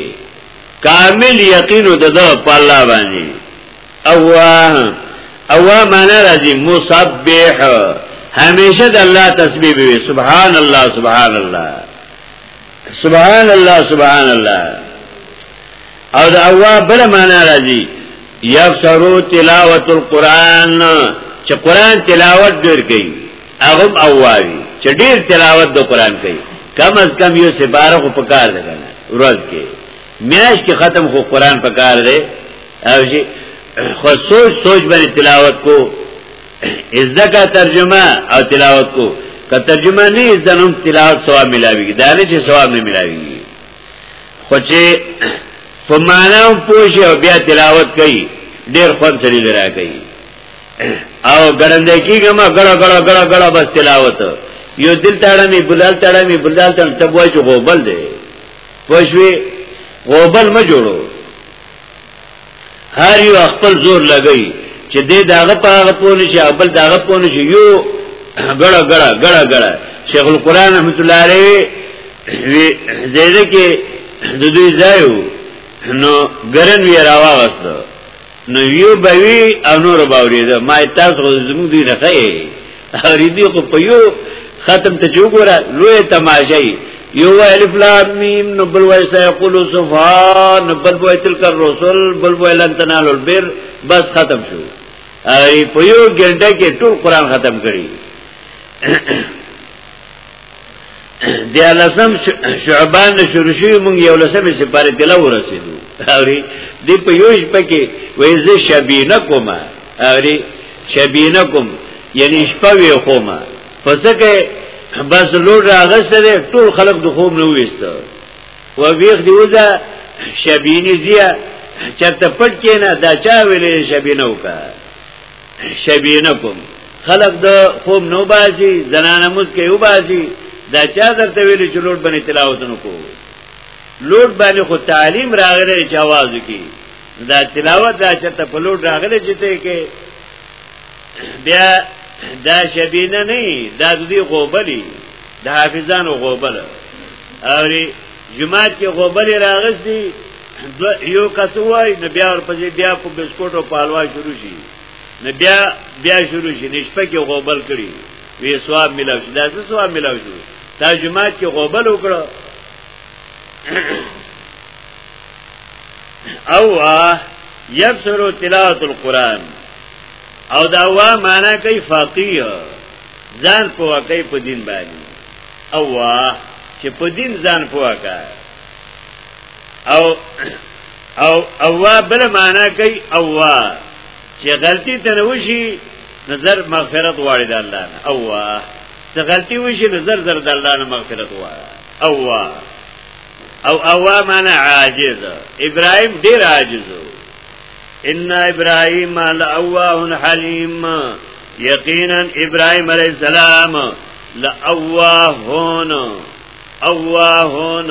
کامل یقین د ده په الله باندې او او معنا راځي مسبح همیشه د الله تسبیح وي سبحان الله سبحان الله سبحان الله سبحان الله او دا اوا بل معنا راځي یفسرو تلاوت القرآن چې قرآن تلاوت ډیر کوي هغه اواوي چې ډیر تلاوت د قرآن کوي کم از کم یو سپاره خو پکار ده کنه ورځ کې میاش کې ختم خو قرآن پکار ده او شي خو سوچ سوچ باندې تلاوت کو ازده کا ترجمه او تلاوت کو که ترجمه نه ازده نم تلاوت ثواب ملاویږي دا نه چې ثواب نه ملاویږي خو چې په معنا هم پوښي او بیا تلاوت کوي ډېر خوند سړي درا کوي او ګړندې کیږي ما ګړه ګړه ګړه ګړه بس تلاوت یو دل تاړه می بلال تاړه می بلال تاړه تبوای چې غوبل دی پوښوي غوبل ما جوړو هر یو خپل زور لګی چې دې داغه په هغه پونه شي خپل داغه پونه شي یو ګړه ګړه ګړه ګړه شیخ القران رحمت الله علیه وی زیاده کې د دوی ځایو نو ګرن وی راوغست نو یو بوی او نور باورې ده ما تاسو زموږ دی نه خې اوریدي خو په یو ختم ته جوګورا لوی تماشای یو الف لام میم نو بل وای سیقول صفا نو بل وای تلک الرسل بل وای لن تنالوا البر بس ختم شو ای په یو ګنټه کې ټول قران ختم کړي بیا لسم شعبان نه شروع شوی مونږ یو لسمه سپاره کله ورسېدو اوري دې په یوش پکې وې زه شبینه کوم اوري شبینه کوم یعنی شپه وی کوم پس کې بس لوډ راغسته ټول خلک د خوب نه وېست و ویخ دی وځه شبینه زیه چرته پټ کینه دا چا ویلې شبینه وکړه شبینه کوم خلق د خوب نو بازی زنانه موز کې یو بازی دا چا درته ویل چې لوټ باندې تلاوت نکو لوټ باندې خو تعلیم راغلی چې आवाज وکي دا تلاوت دا چې ته په لوټ راغلی چې ته کې بیا دا شبینه نه دا د دې غوبلی د حافظانو غوبل اوري جماعت کې غوبل راغس دي دو یو کس وای نو بیا ورپسې بیا کو بسکوټ او پالوا شروع شي نو بیا بیا شروع شي نشپه کې غوبل کړي وی ثواب ملاو شي دا څه ثواب ملاو شي تا جمعات کې غوبل وکړو او یبسر تلاوت القرآن او دا وا معنا کوي فقيه ځان پوهه کوي په دین باندې او وا چې په دین ځان پوهه کوي او او اوا بل معنا کوي اوا چې غلطي تنوشي نظر مغفرت غواړي د الله نه اوا چې غلطي وشي نظر زر د الله نه مغفرت غواړي اوا او اوا معنا عاجز ابراهيم ډیر عاجز ان ابراهيم لاواه حليم یقینا ابراهيم عليه السلام لاواه هون اواهون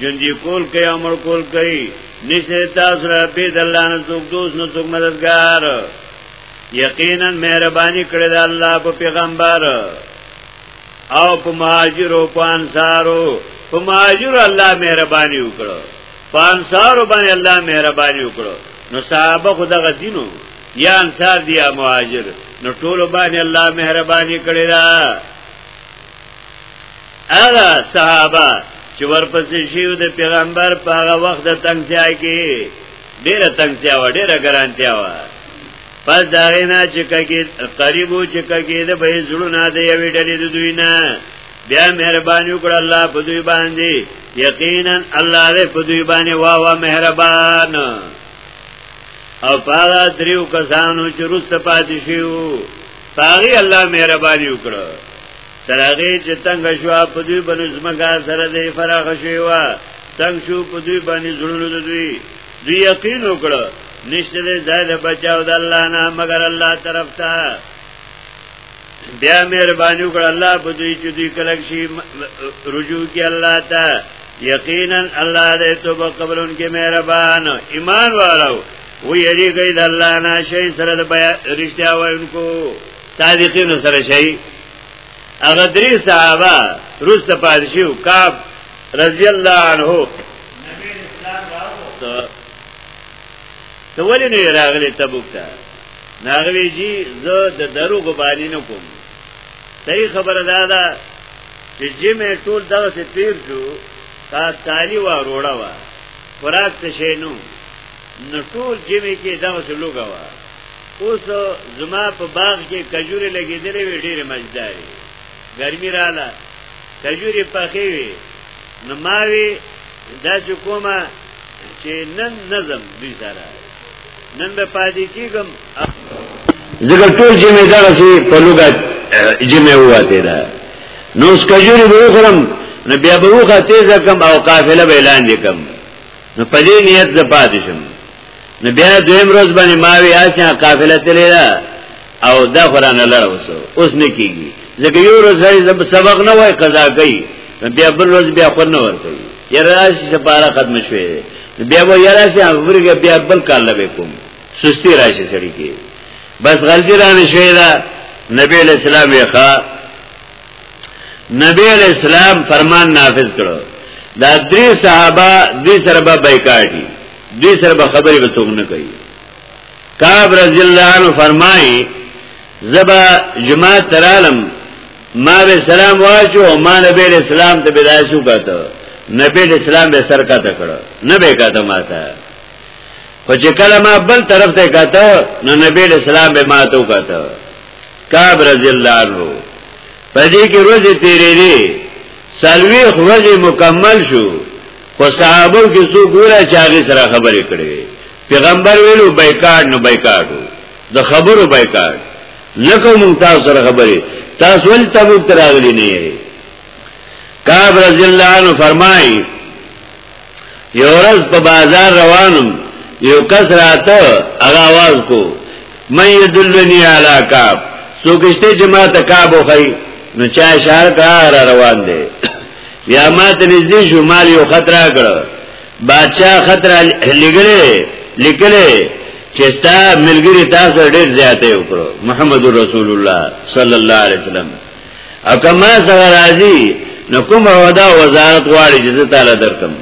جندی کول کوي امر کول کوي نشه تاسو را په د الله نه څوک دوست نه څوک مددگار یقینا مهرباني کړې ده الله په پیغمبر او په مهاجر او په انصارو په مهاجر الله مهرباني وکړو په انصارو باندې الله مهرباني وکړو نو صحابه خدا غدینو یا انصار دی یا مهاجر نو ټول باندې الله مهرباني کړې ده هغه صحابه چې ورپسې شیو د پیغمبر په هغه وخت د تنگسیا کې ډیره تنگسیا و ډیره ګرانتیا و پس دا غینا چې کګي قریبو چې کګي د به زړونه د یوې ډلې د دوی نه بیا مهرباني وکړه الله په دوی باندې یقینا الله دې په دوی باندې وا وا مهربان او پاغا دریو کسانو چې روس پاتې شیو پاغي الله مهرباني وکړه ترغه چې تنگ شو په دوی باندې زمګا سره دې فراغ شوی و تنگ شو په دوی باندې زړونو دوی دوی یقین وکړه نشته دې زاده بچاو د الله نه مگر الله طرف ته بیا مهرباني وکړه الله په دوی چې دوی کلک شي رجوع کی الله ته یقینا الله دې توبه قبول انکه مهربان ایمان والو و یری گئی د الله نه شي سره د رښتیا وایونکو صادقین سره شي هغه درې صحابه روز ته پادشي او کعب رضی الله عنه نبی اسلام راو ته ولې نه راغلی تبوک ته ناغوی جی زه د درو غبانی نه کوم صحیح خبره ده دا چې جمع ټول دغه څه تیر شو تا تالی و روړه و خوراک څه شي نو نو ټول جمعې کې دا وسه لوګا وا اوس زما په باغ کې کجوري لګېدلې وې ډېرې مزداري ګرمي رااله کجوري پخې وې نو ما وی دا چې کومه چې نن نظم دوی سره نن به پاتې کیږم
زګر ټول جمعې دا سي په لوګا جمعې واته ده نو اس کجوري به وخورم نو بیا به وخه تیزه کم او قافله به اعلان وکم نو په دې نیت د پاتې شم
نو بیا دویم روز باندې ما وی اسیا قافله تللی دا او دا قران الله اوس اوس نه کیږي ځکه یو روز زب سبق نه وای قضا کوي بیا بل روز بیا خو نه ورته یره راشي سپاره ختم شوه بیا و یره سي امرګه بیا بل کار لوي کوم سستی راشي سړی کې بس غلطی رانه شوی دا نبی علیہ السلام یې ښا نبی علیہ السلام فرمان نافذ کړو دا درې صحابه دې سره به بایکاټي دې سره به خبرې وڅوګ نه کوي کعب رضی الله عنه فرمایي زبا جماع ترالم ما به سلام واچو ما نبی علیہ السلام ته بدایسو کاته نبی علیہ السلام به سر کاته کړو نه به کاته ماته خو چې کله ما بل طرف ته کاته نو نبی علیہ السلام به ماته وکاته کعب رضی الله عنه پدې کې ورځې تیرې دي سلوي ورځې مکمل شو خو صحابه کې څو ګوره چاغي سره خبرې کړې پیغمبر ویلو بایکاټ نو بایکاټ د خبرو بایکاټ لکه مونږ تاسو سره خبرې تاسو ول تبوک تراغلی نه یې کعب رضی الله عنه فرمایي یو ورځ په بازار روانم یو کس راته هغه आवाज کو مې یدلنی علی کعب سوکشته چې ما ته کعب وخی نو چا اشاره کار روان دی بیا ما ته نږدې شو مال یو خطر کړ بادشاہ خطر لګره لیکله چې ستا ملګری تاسو ډیر زیاته وکړو محمد رسول الله صلی الله علیه وسلم او کما سره راځي نو کوم ودا وزارت غواړي چې تعالی درکم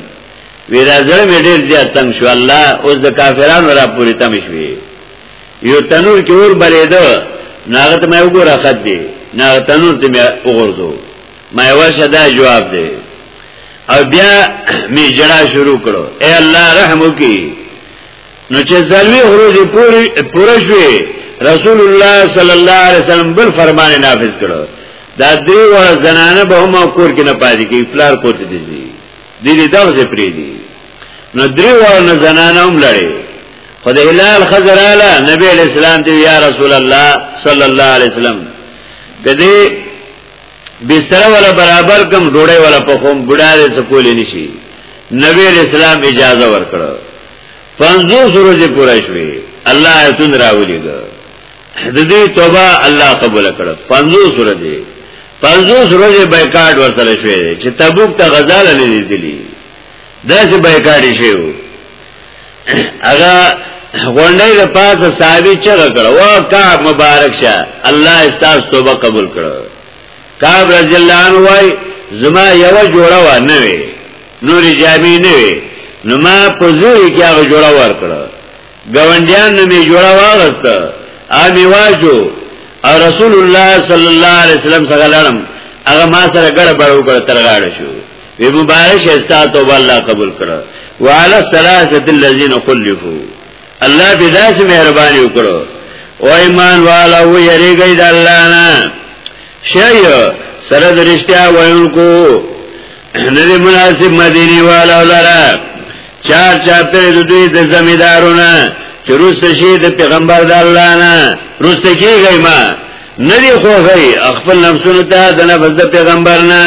وی دا زړه مې ډېر زیات تنگ شو الله اوس د کافرانو را پوری تم شوی یو تنور کې اور بلیدو ناغت مې وګوره خد دی ناغت تنور ته مې وګورځو ما یو شدا جواب دی او بیا می جړا شروع کړو اے الله رحم وکي نو چې زلوی خروجی پوری پورشوی رسول الله صلی الله علیه وسلم بل فرمان نافذ کړو دا دری و زنانه به هم کور کې نه پاتې کی پلار کوته دي دي دي دغه پری دي نو دری و زنانه هم لړې خو د هلال خزراله نبی اسلام دی یا رسول الله صلی الله علیه وسلم کدی بستر ولا برابر کم ډوړې ولا په کوم بډاره څه کولې نشي نبی اسلام اجازه ورکړه پنځوس ورځې پوره شوې الله ایتون راولي ده د دې توبه الله قبول کړه پنځوس ورځې پنځوس ورځې بایکاټ ورسره شوې چې تبوک ته غزال نه لیدلی دا چې بایکاټ شي هغه غونډې د پاسه صاحبې چغه کړه وا کا مبارک شه الله استاس توبه قبول کړه کعب رضی الله عنه وای زما یو جوړه و نه وی نور جامې نه وي نو ما په زور کې هغه جوړه ورکړه ګوندیان نو می جوړه واغسته امی واجو او رسول الله صلی الله علیه وسلم څنګه لړم هغه ما سره ګړه بړو کړ ترغاړ شو وی مبارک استا توبه الله قبول کړه وعلى الثلاثه الذين خلفوا الله دې داس مهرباني وکړو او ایمان والا و یریږي د الله نه شي سره درشتیا وایونکو ندی مناسب مدینی والا لرا چار چاپتر دو دوی د زمیدارونا چه روست شی د پیغمبر د اللہ نا روست کی گئی ما ندی خوخی اخفل نفسونو تا د نفس د پیغمبر نا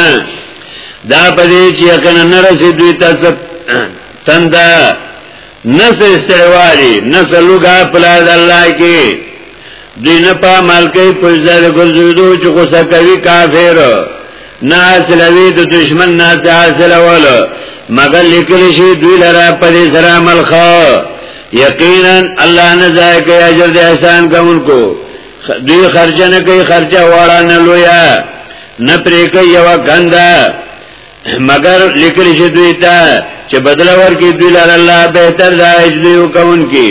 دا پدی چه یقینا نرسی دوی تا سب تنده نس استعوالی نس لگا پلا د اللہ کی دوی نه په عمل کوي په ځای د ګرځېدو چې غوسه کوي کافر نه حاصلوي د دشمن نه څه حاصلول مګر لیکل شي دوی لره په دې سره عمل خو یقینا الله نه ځای کوي اجر د احسان کوونکو دوی خرچه نه کوي خرچه واړه نه لویا نه پرې کوي یو غنده مګر لیکل شي دوی ته چې بدل ورکړي دوی لره الله به تر ځای دوی کوونکي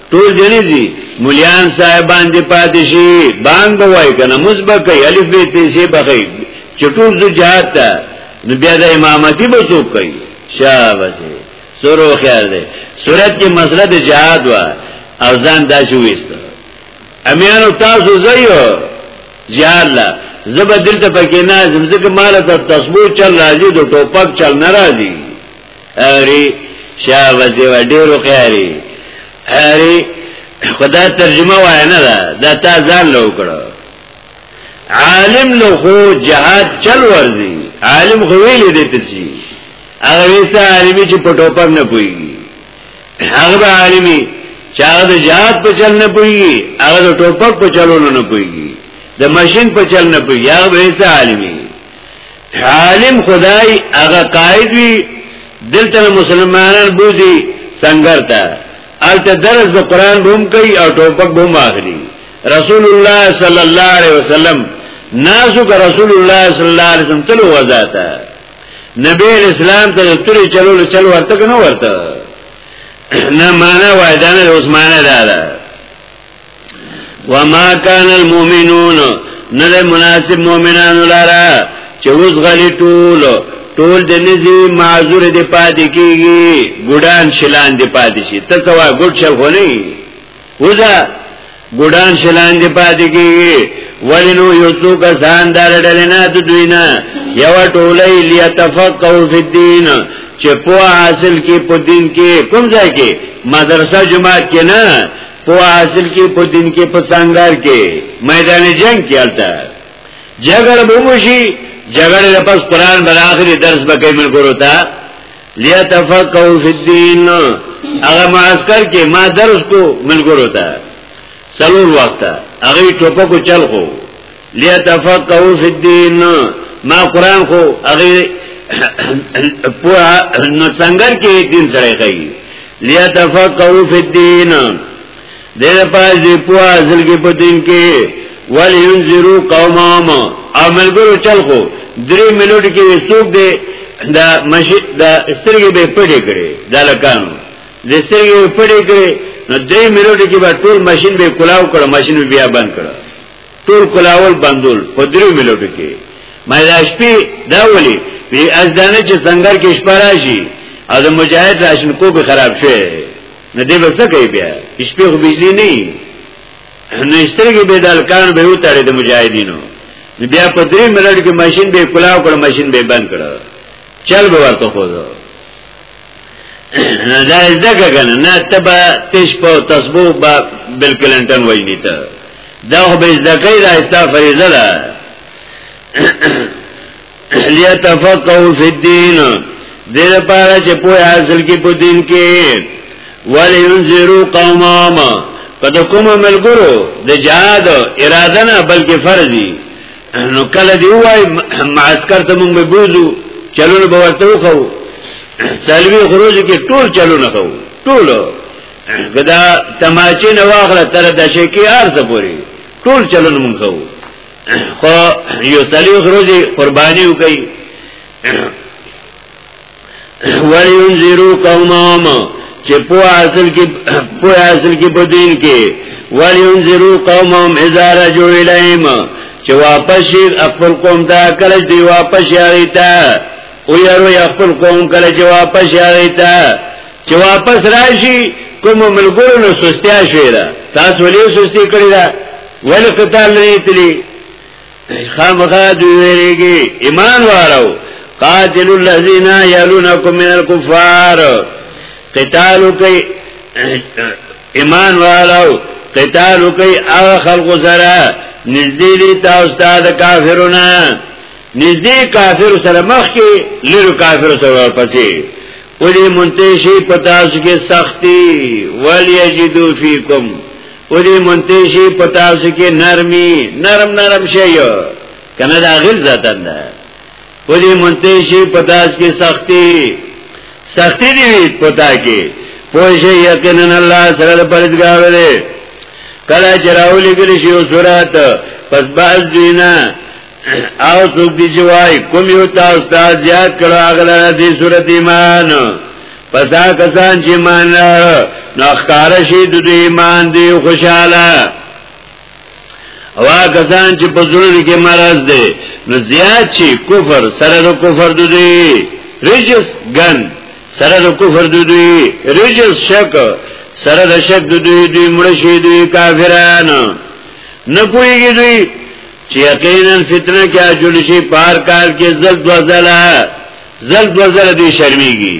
ټول جنې دي مليان صاحبان دې پاتې شي بانګ به وای کنه مزبه کوي الف به تیسه بخي چټول د جهاد ته نو بیا د امامتي به څوک کوي شابه سورو خیر دی صورت کې مسله د جهاد وا او ځان داسې وېست امیانو تاسو زیو جهاد لا زبر دلته پکې نه زمزګ مال ته تسبو چل راځي د ټوپک چل ناراضي اری شاه وځي و ډیرو قاری اری خدا ترجمه وای نه دا دا تا ځان لو کړو عالم لو خو جهاد چل ورزي عالم خو ویلې دي تسی هغه ویسا عالمي چې په ټوپک نه پويږي هغه به عالمي چې هغه د جهاد په چل نه پويږي هغه د ټوپک په چلونو نه پويږي د ماشين په چل نه پويږي هغه ویسا عالمي عالم خدای هغه قائد وی دلته مسلمانان بوزي سنگر ته الته درس د قران بوم کوي او ټوپک بوم اخلي رسول الله صلی الله علیه وسلم ناسو کا رسول الله صلی الله علیه وسلم تلو وزاته نبی اسلام ته توري چلول چل ورته نه ورته نه معنا وای دا نه اوس معنا ده وما كان المؤمنون نه مناسب مؤمنانو لاره چې اوس غلي ټول ټول د نزي معذور دي پاتې کیږي ګډان شلان دي پاتې شي ته سوا ګډ شل خو نه وځه ګډان شلان دي پاتې کیږي ولنو یوسو کسان دار ډلنا د دوینا یو ټولې لیتفقهوا فی الدین چې په حاصل کې په دین کې کوم ځای کې مدرسه جماعت کې نه په حاصل کې په دین کې په سنگار کې میدان جنگ کې الته جګړه به وشي جګړه د پس قران بل اخري درس به کوي ملګرو ته لیا تفقهوا فی الدین هغه معسكر کې ما درس کو ملګرو ته څلور وخت هغه ټوپکو چل کو لیتفقهو فی الدین ما قران خو هغه په نو څنګه کې دین سره کوي لیتفقهو فی الدین دیر پاس دی پو اصل کی پو دین کی ولی انزیرو قوم آما او ملگرو چل خو دری ملوٹ کی سوک دی دا مشی دا استرگی بے پڑی کری دا لکانو دا استرگی بے پڑی کری نو دری ملوٹ کی با طول ماشین بے کلاو کرو ماشین بیا بند کرو ټول کلاول بندول په درو ملوټو کې ما دا شپې دا ولي وی از دانه چې سنگر کې شپه راشي او د مجاهد راشن کو به خراب شي نه دی بس کوي بیا شپې خو بجلی نه نه استرګي به دال کان به وتاړي د مجاهدینو بیا په درې ملوټ کې ماشين به کلاو کړ ماشين به بند کړ چل به ورته خوځو نه دا زده کنه نه تبا تیش په تسبو با بل کلنټن وایي ته دا خو به زده کوي دا استا فریضه ده لیتفقهوا فی الدین دې لپاره چې په حاصل کې په دین کې ولینذروا قومهم کده کوم ملګرو د جهاد اراده نه بلکې فرضي نو کله دی وای معسكر ته مونږ به بوزو چلونه به ورته وکاو سلوي خروج کې ټول چلونه کوو ټول غدا تماچې نه واخله تر د شکی ارزه پوری ټول چلونه مونږ کوو خو یو سلوي خروج قرباني وکي ولینذرو قومهم چې په اصل کې په اصل کې په دین کې ولینذرو قومهم اذا رجو الیهم چې واپس شي خپل قوم ته کله دی واپس یاري ته او یارو خپل قوم کله چې واپس یاري ته چې واپس راشي کوم ملګرو نو سستیا شوی دا تاسو ولې سستی کړی دا ولې قتال لري تلی خامخا دوی ویریږي ایمان والو قاتل الذين يلونكم من الكفار قتال کوي ایمان والو قتال کوي هغه خلق سره نږدې دي تاسو ته د کافرونو نږدې کافر سره مخ کې لرو کافر سره ورپسې ولی منتشی پتاسو کې سختی ولی یجدو فیکم ودی منتشی پتاسو کې نرمي نرم نرم شي یو کنه دا غل ذاتن ده ودی منتشی پتاس کې سختی سختی دی پتا کې پوجي یقینا الله سره پرځګار دی کله چراولی ګل شي او سورات پس باز دینا او څوک دی چې وای کوم یو تاسو ته زیات کړه اغلا دې صورت ایمان پسا کسان چې ایمان نو ښکار شي د ایمان دی خوشاله او کسان چې په زړه کې مرز دی نو زیات شي کفر سره د کفر دوی رجس ګن سره د کفر دوی رجس شک سره د شک دوی دوی مړ شي دوی کافرانو نه پويږي دوی چې یقینا فتنه کې اجل شي پار کار کې زل دوزلا زل دوزلا دې شرمېږي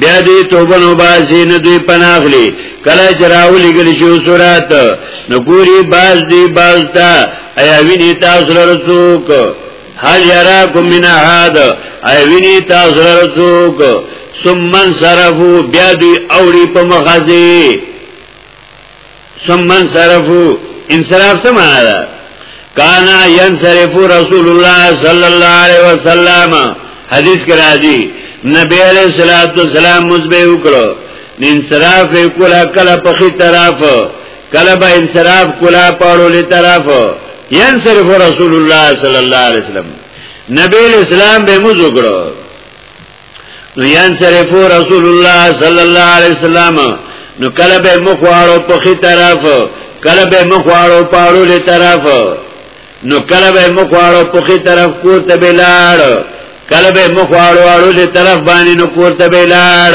بیا دې توبه نو باسي نه دوی پناخلي کله چې راولي ګل شو سورات نو ګوري باز دې باز تا ایا ویني تاسو رسوک هل یراکم من احد ایا ویني تاسو رسوک ثم صرفو بیا دوی اوړي په مخازي ثم انصرفو انصراف څه معنا ده کانا ينصرف رسول الله صلی الله علیه وسلم حدیث کې راځي نبی علیہ الصلوۃ والسلام مزبه وکړو انصراف وکړه کله په خي طرف کله به انصراف کلا پاړو له طرف ينصرف رسول الله صلی الله علیه وسلم نبی اسلام به موږ وکړو نو یان صرفو رسول الله صلی الله علیه وسلم نو کله به مخواړو په خي طرف کله به مخواړو په اړولې طرف نو کله به مخواړو په خي طرف کور ته بلاړ کله به مخواړو اړولې طرف باندې نو کور ته بلاړ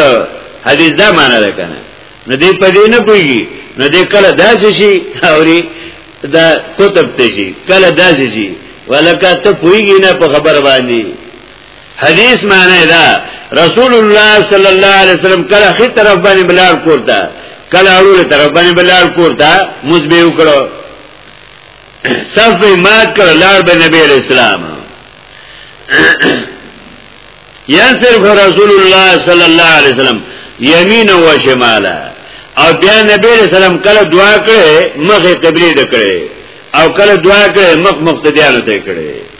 حدیث دا معنی ده کنه نو دې په دې نه پويږي نو دې کله داسې شي اوري دا کتب ته شي کله داسې شي ولکه ته پويږي نه په خبر باندې حدیث معنی دا رسول الله صلی الله علیه وسلم کله خې طرف باندې بلار کوتا کله اړول طرف باندې بلار کوتا مزبه وکړو صف به مات کړ لار به نبی اسلام یا صرف رسول الله صلی الله علیه وسلم یمین و شمالا او بیا نبی اسلام کله دعا کړې مخه قبله دکړې او کله دعا کړې مخ مقتدیانو ته کړې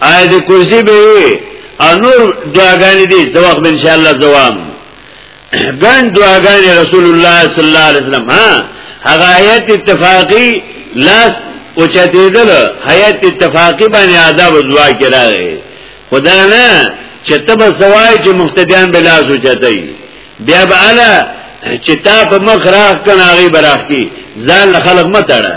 آیت کرسی به او نور دعاګانې دي زوخ ان شاء الله زوام ګن دعاګانې رسول الله صلی الله علیه وسلم ها هغه آیت اتفاقی لاس او چتیدل حیات اتفاقی باندې آداب دعا کړه خدا نه چې تب سوای چې مختدیان بلا سوچتای بیا به الا چې تا په مخ راخ کنه غي براخ کی ځان خلق متړه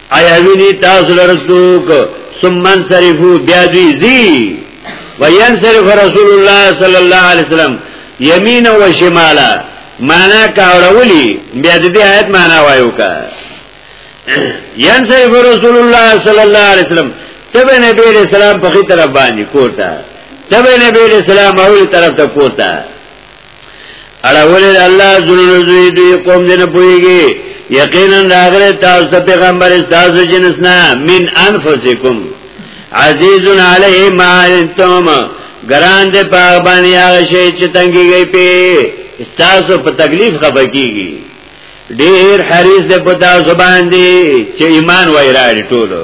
آیا ویني تاسو لرسوک سمن صرفو بیا دوی زی وین صرف رسول الله صلی الله علیه وسلم یمین و شمالا معنا کاورولی بیا دې آیت معنا وایو کا ین صرف رسول الله صلی الله علیه وسلم تبه نبی علیہ السلام په خي طرف باندې کوتا تبه نبی علیہ السلام اول طرف ته کوتا اړول الله زړه زوی دی قوم دې نه پويږي یقینا راغره تاسو ته پیغمبر تاسو جنس نه من انفسکم عزیز علیه ما انتم ګران دې په باندې هغه شی چې تنګي گئی په تاسو په تکلیف خپه کیږي ډیر حریص دې په تاسو باندې چې ایمان وای راړي ټولو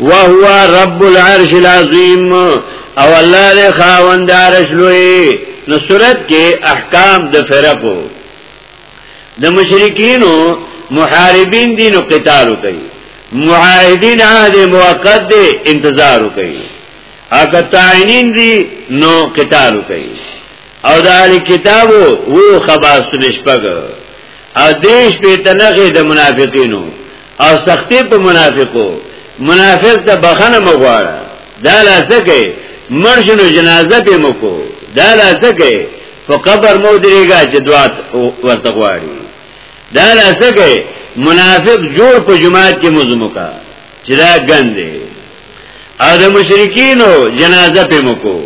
وهو رب العرش العظیم او الله له خاوند عرش لوی نو صورت کې احکام د فرقو د مشرکینو محاربین دین او قتال کوي معاهدین عهد موقت دی انتظار کوي اګه تعینین دی نو قتال کوي او د اهل کتابو وو خباست نشپګ او دیش په تنغه د منافقینو او سختی په منافقو منافق ته بخنه مغواړه دا لاسه کوي مرشنو جنازه په مکو دا لاسه کوي په قبر مو درېګا چې دوات ورته غواړي دا لاسه کوي منافق جوړ په جماعت کې مزمو کا چې دا ګندې او د مشرکینو جنازه په مکو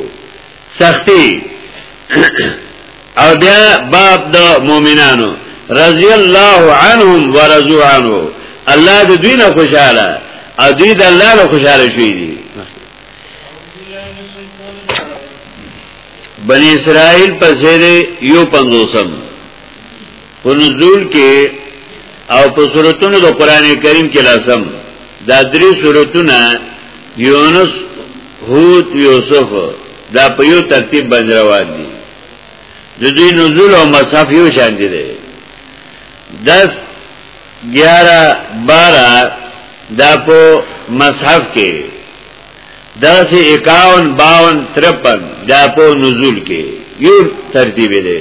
سختی او بیا باب د مؤمنانو رضی الله عنهم ورضوا عنه الله د دوی نه خوشاله او دوی د الله نه خوشاله شوی دي بنی اسرائیل پسې یو پنځوسم په نزول کې او په سورتونو د قران کریم کې لازم دا درې سورتونه یونس هود یوسف دا په یو ترتیب باندې روان دي د دې نزول او مصحف یو شان دي 10 11 12 دا په مصحف کې داسې 51 52 53 دا په نزول کې یو ترتیب دی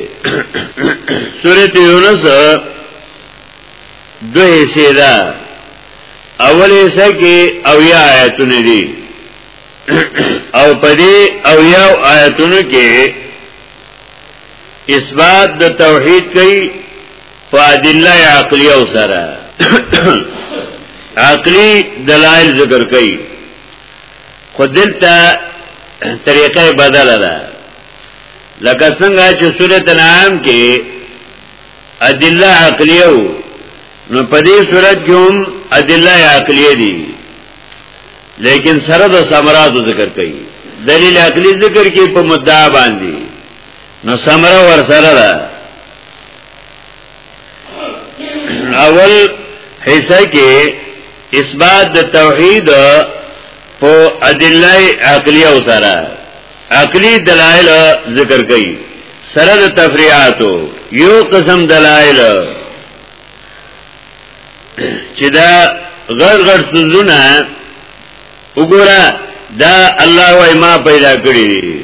سورته یونس دوه حصے ده اول حصہ کې او یا آیتونه دي او پدې او یا آیتونو کې اثبات د توحید کوي فادله عقلی او سره عقلی دلائل ذکر کئی خود دلتا طریقه بدل ده لکه څنګه چې سورۃ الانعام کې ادله عقلیه نو په دې صورت کې هم ادله عقلیه دي لیکن سره د سمرات ذکر کړي دلیل عقلی ذکر کې په مدعا باندې نو سمره ور سره ده اول حصہ کې اثبات د توحید په ادله عقلیه او سره عقلی دلایل ذکر کړي سره د تفریعاتو یو قسم دلایل چې دا غړ غړ سوزونه وګوره دا الله وای ما پیدا کړی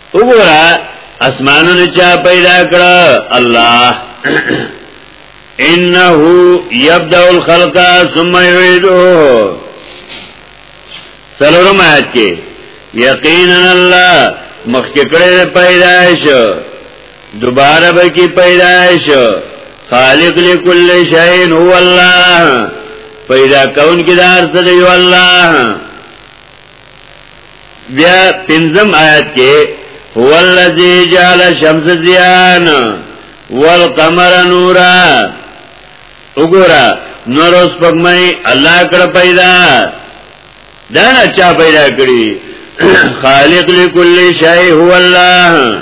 وګوره اسمانونه چا پیدا کړ الله انه یبدا الخلق ثم یعیده سلورم آیت کې یقینا الله مخکې کړه پیدائش دوباره به کې پیدائش خالق لكل شيء هو الله پیدا کون کې دار څه دی الله بیا پنځم آیات کې هو الذی جعل الشمس ضیاء والقمر نورا وګوره نور اوس پګمای الله کړ پیدا دا نه چا پیدا کړی خالق لكل شيء هو الله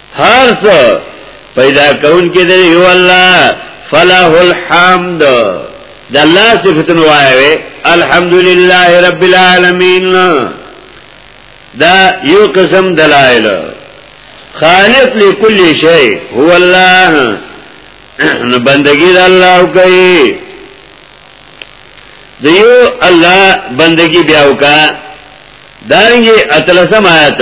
هر څه پیدا کون کې دی یو الله فله الحمد د الله صفاتونه وایي الحمدلله رب العالمین دا یو قسم دلایل خالق لكل شی هو الله نو بندگی د الله کوي د یو الله بندگی بیا وکا دانګي اتلسم آیات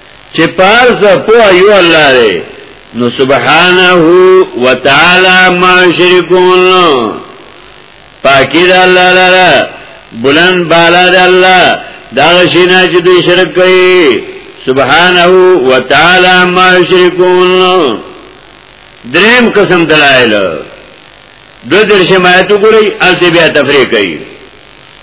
چې پارس په یو الله دی نو سبحانه وتعالى ما شرکون پاکی دا اللہ لارا بلند بالا دا اللہ دا غشینا چی دوی شرک کئی سبحانه وتعالى ما شرکون درم قسم دلائل دو درشم آیتو گو رئی التی بیا تفریق کئی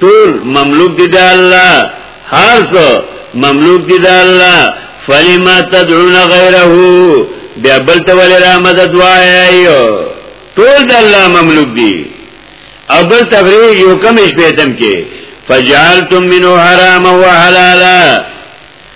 ټول مملوک دي د الله هر څه مملوک دي د الله فلما تدعون غیره بیا بل ته ولې را مدد وایي ټول د الله مملوک دي اول تفریق یو کم شپیتم کې فجعلتم منه حراما وحلالا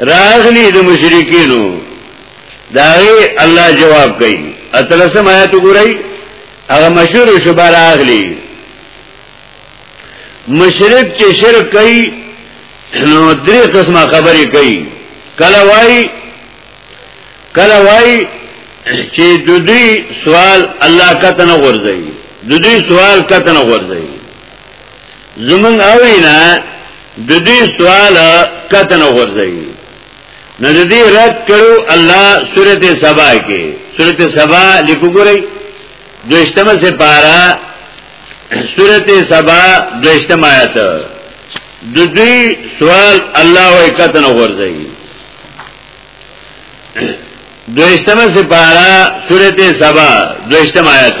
راغلی د مشرکینو دا الله جواب کوي اتلسم آیات ګورئ هغه مشهور شبه راغلی مشرک چې شرک کوي نو درې قسمه خبرې کوي کله وای کله وای چې د دوی سوال الله کته نه غورځي د دوی سوال کته نه غورځي زمون اوینا د دې سوال کتن غورځي نه د دې رد کړو الله سورته سبا کې سورته سبا لیکو ګورئ دوشتمه سپارا سورته سبا دوشتم آیت د دې سوال الله وای کتن غورځي دوشتمه سپارا سورته سبا دوشتم آیت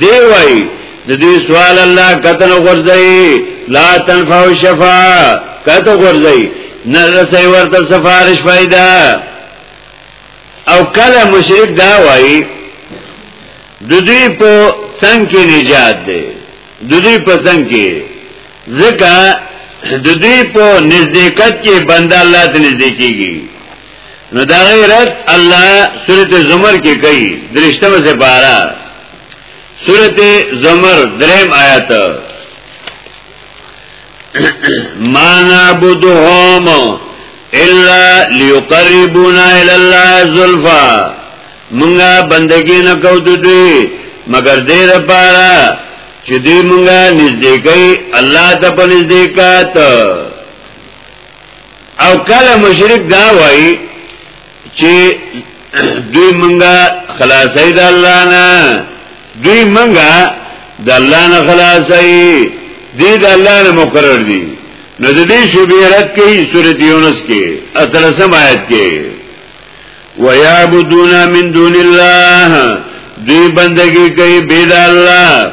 دی وای د دې سوال الله کتن غرزي لا تنفع شفاعه کته غرزي نه رسي ورته سفارش پیدا او کله مشرک دا وای د دې په څنګه کې نجات دی د دې په څنګه کې ځکه د دې په نزدېکت کې بنده الله ته نزدې کیږي نو دا غیرت الله سورت زمر کې کوي درشتمه سپارا سورت زمر درم آیات ما نعبدهم الا ليقربونا الى الله زلفا مونږه بندګی نه کوو دوی مگر دې لپاره چې دې مونږه نږدې کوي الله ته په نږدې کاته او کله مشرک دا وایي چې دوی منګه خلاصې د الله نه دوی منګه د الله نه خلاصې دي د الله نه مقرر دي نو د دې شوبېرت کې سورۃ یونس کې اتلسم آیت کې ويعبدون من دون الله دوی بندگی کوي بيد الله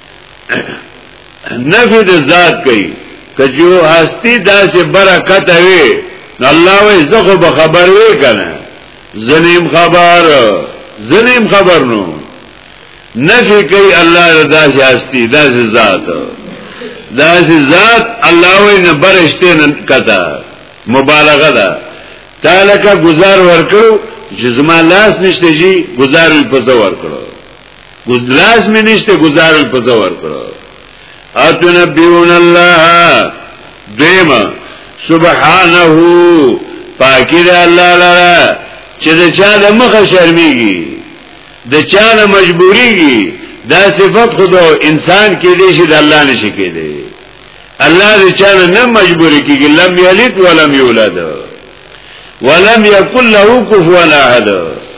نفی د ذات کوي که جو هستی داسې برکت وي الله وې زه خو به خبر وې کنه زنیم خبر زنیم خبر نو نفی کوي الله داسې هستی داسې ذات داسې ذات الله وې نه برشته نه کته مبالغه ده تعالی کا گزار ورکړو چې زما لاس نشته جی گزار په زور کړو ګزلاس مې نشته گزارل په زور کړو اتنبیون الله دیمه سبحانه پاکی دی الله لرا چې د چا د مخه شرمېږي د چا نه مجبورېږي دا صفت خود انسان کې دی چې د الله نشي کېدی الله د چا نه مجبور کېږي لم یلد ولم یولد ولم یکل له کفوا احد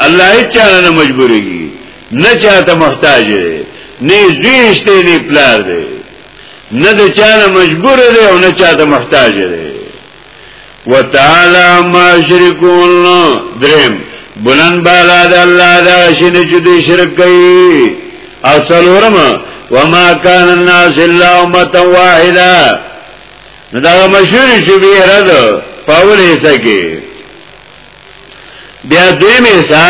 الله هیڅ نه مجبورېږي نه چاته محتاج دی نه زیشته نه پلار دی نه د چانه مجبور دی او نه چاته محتاج دی وتعالى ما شركون درم بلند بالا د الله دا شنه چې دې شرک کوي او څلورم وما كان الناس الا امه واحده نو دا مشهور شبی رد پاول حصہ کې بیا دویم حصہ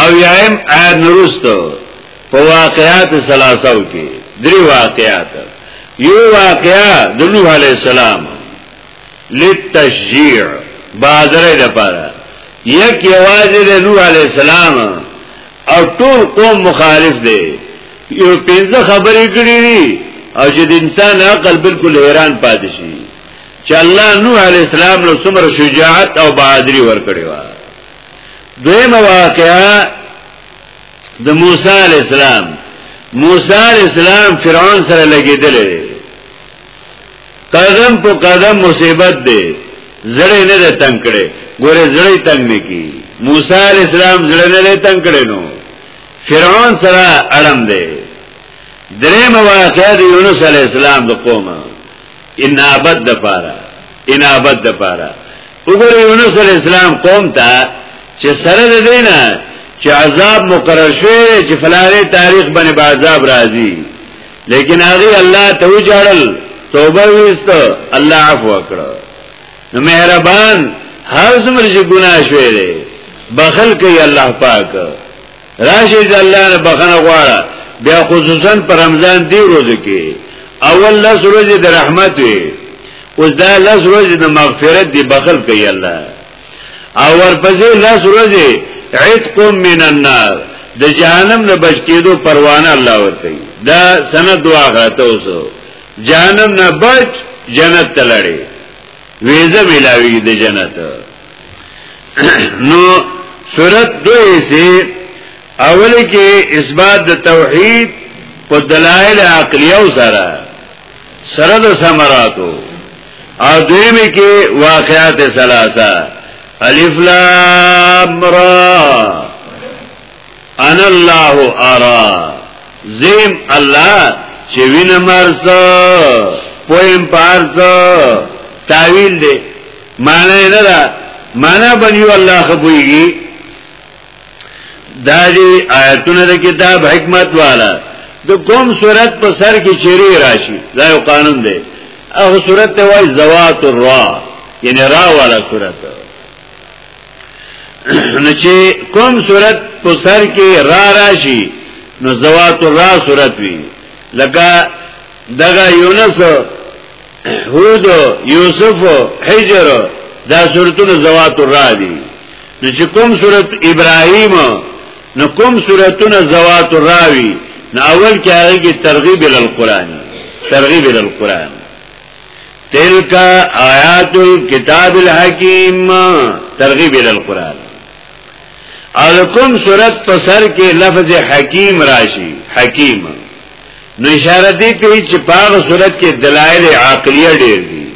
او یایم آیت نرستو په واقعات سلاسو کې دری واقعات یو واقعا د نوح علی السلام للتشجيع بازر د پاره یک یوازې د نوح علی السلام او ټول قوم مخالف دی یو پنځه خبرې کړې دي او چې د انسان عقل بالکل حیران پاتې شي چې الله نوح علی السلام له څومره شجاعت او بهادری ورکړي و دویمه واقعا د موسی علی السلام موسی علی السلام فرعون سره لګیدل قدم په قدم مصیبت دی زړه نه ده تنگ کړي ګوره زړه تنگ نه کی موسی علی السلام زړه نه تنگ کړي نو فرعون سره اړم دی دریم واقعه د یونس علی السلام د قومه انابت د پاره انابت د پاره وګوره یونس علی السلام قوم ته چې سره د دینه چې عذاب مقرر شوی چې فلاره تاریخ باندې به عذاب راځي لیکن هغه الله ته وجړل توبه وست الله عفو کړو نو مهربان هر څومره چې ګناه شوی دی بخل کوي الله پاک راشي چې الله نه بخنه غواړه بیا خصوصا پر رمضان دی ورځو کې اول لس ورځې د رحمت وي اوس دا لس ورځې د مغفرت دی بخل کوي الله او ورپسې لس ورځې عتق من النار د جهنم نه بچ کېدو پروانه الله ورته دا سند دعا غاته اوسو جهنم نه بچ جنت ته لړې ویزه ملاوي د جنت نو صورت دوی سي اول کې اثبات د توحید په دلایل عقلیو سره سره د ثمراتو او دویمه کې واقعات ثلاثه الف لام را انا الله ارا زیم الله چې وینم ارز پویم پارز تاویل دی معنی نه ده معنی بنیو الله خبویږي دا دی آیتونه د کتاب حکمت والا د کوم صورت په سر کې چیرې راشي دا یو قانون دی هغه صورت ته وای زوات الرا یعنی را والا صورت نو چې کوم صورت په سر کې را راشي نو زوات را صورت وي لکه دغه یونس هود یوسف حجر دا صورتونه زوات را دي نو چې کوم صورت ابراهیم نو کوم صورتونه زوات راوي نو اول کې هغه کې ترغیب ال قران ترغیب ال قران تلک آیات الكتاب الحکیم ترغیب الى القرآن الکم صورت پسر کې لفظ حکیم راشي حکیم نو اشاره دی کوي چې په هغه صورت کې دلایل عقلیه ډېر دي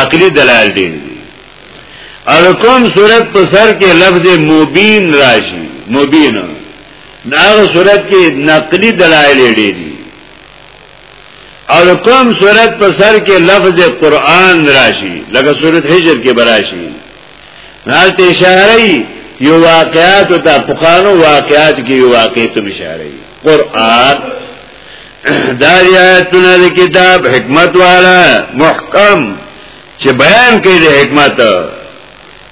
عقلی دلایل ډېر دي الکم صورت پسر کې لفظ مبین راشي مبین نو هغه صورت کې نقلی دلایل ډېر دي او د کوم صورت په سر کې لفظ قران راشي لکه صورت هجر کې براشي حالت اشاره یو واقعات او تفقانو واقعات کې یو واقعیت اشاره قران دا آیاتونه د کتاب حکمت والا محکم چې بیان کوي د حکمت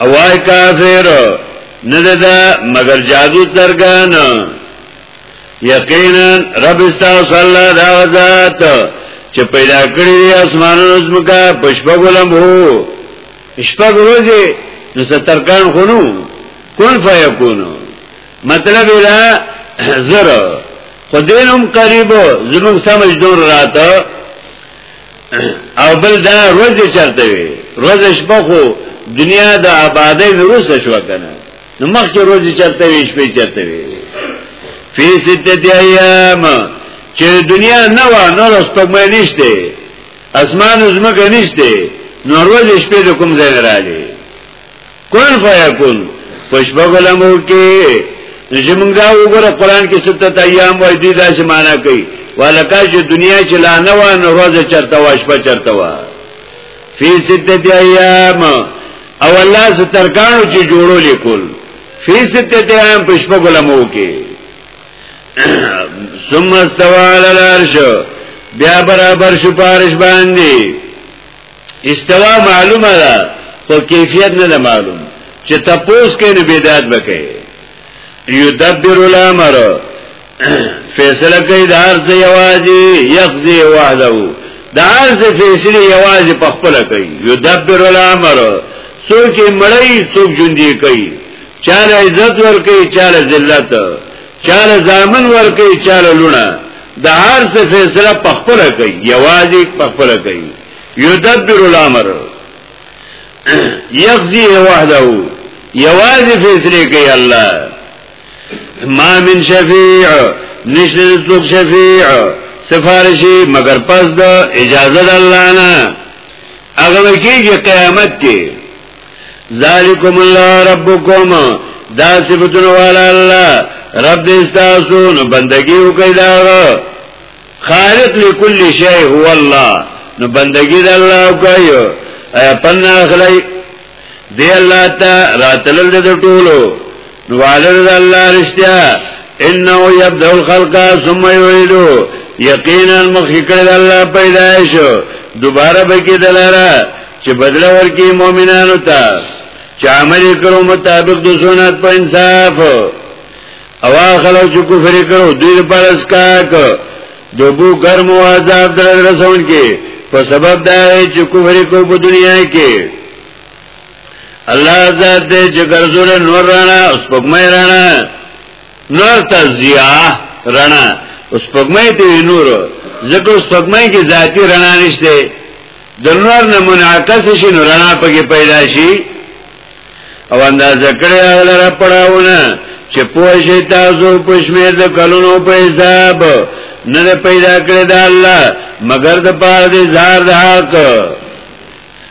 اوای کافر نه ده مگر جادو ترګان یقینا رب استا صلی دا ذات چې پیدا کړی اسمانونو زمکا پشپغلم هو شپږ ورځې نو سترکان خونو کون فیکونو مطلب دا زر خدینم قریب زمون سمجدون راته او بل دا روز چرته وي روز شپه خو دنیا د آبادی وروس شو کنه نو مخکې روز چرته وي شپې چرته وي فی ستت ایام چې دنیا نه و نو روز په مې نشته اسمان زمکه نشته نو روز شپې د کوم ځای راځي کون فیکون پشبه بلمو کې نشي موږ دا وګوره قران کې ستت ایام وای دي دا چې معنا کوي ولکه چې دنیا چې لا نه و نو روز چرته واش په چرته وا فی ستت ایام او الله سترکانو چې جوړو لیکول فی ستت ایام پشبه بلمو کې ثم استوى على العرش بیا برابر شو پارش باندې استوا معلومه ده خو کیفیت نه ده معلوم چې تپوس کې نه بدعت وکړي یدبر الامر فیصله کوي د هر څه یوازې یخزي وحده د هر څه فیصله یوازې په خپل کوي یدبر الامر څوک مړی څوک ژوندې کوي چاله عزت ور کوي چاله ذلت چاله ځامن ور کوي چاله لونه د هر څه فیصله په خپل کوي یوازې په خپل کوي یدبر الامر یقضی وحده یوازی فیصله کوي الله ما من شفیع نشته څوک شفیع سفارشی مگر پس د اجازه د الله نه هغه کېږي قیامت کې ذالکم الله ربکم دا صفاتونه والا الله رب دې تاسو نو بندگی وکړئ دا خالق لكل شيء هو الله نو بندگی د الله کوي اي پنا اخلي دی الله ته راتلل د ټولو نو والد د الله رښتیا انه يبدا الخلق ثم يعيد یقینا مخکړه د الله پیدائش دوباره به کې دلاره چې بدل ورکی مؤمنانو ته چې عمل کړو مطابق د سنت په انصاف او خلک چې کفر کړو دوی په اسکاک دوبو ګرم او عذاب در رسون کې په سبب دا چې کفر کو په دنیا کې الله ذات دې چې ګرځول نور رانا اوس پګمې رانا نور تزیا رانا اوس پګمې ته نور ځکه اوس پګمې کې ذاتی رانا نشته د نور نه منعکس شي نور رانا پکې پیدا شي او اندازه کړی هغه را پړاونه چې پوه شي تاسو په شمیر د کلونو په حساب نه پیدا کړی دا الله مگر د پاره د زار د حق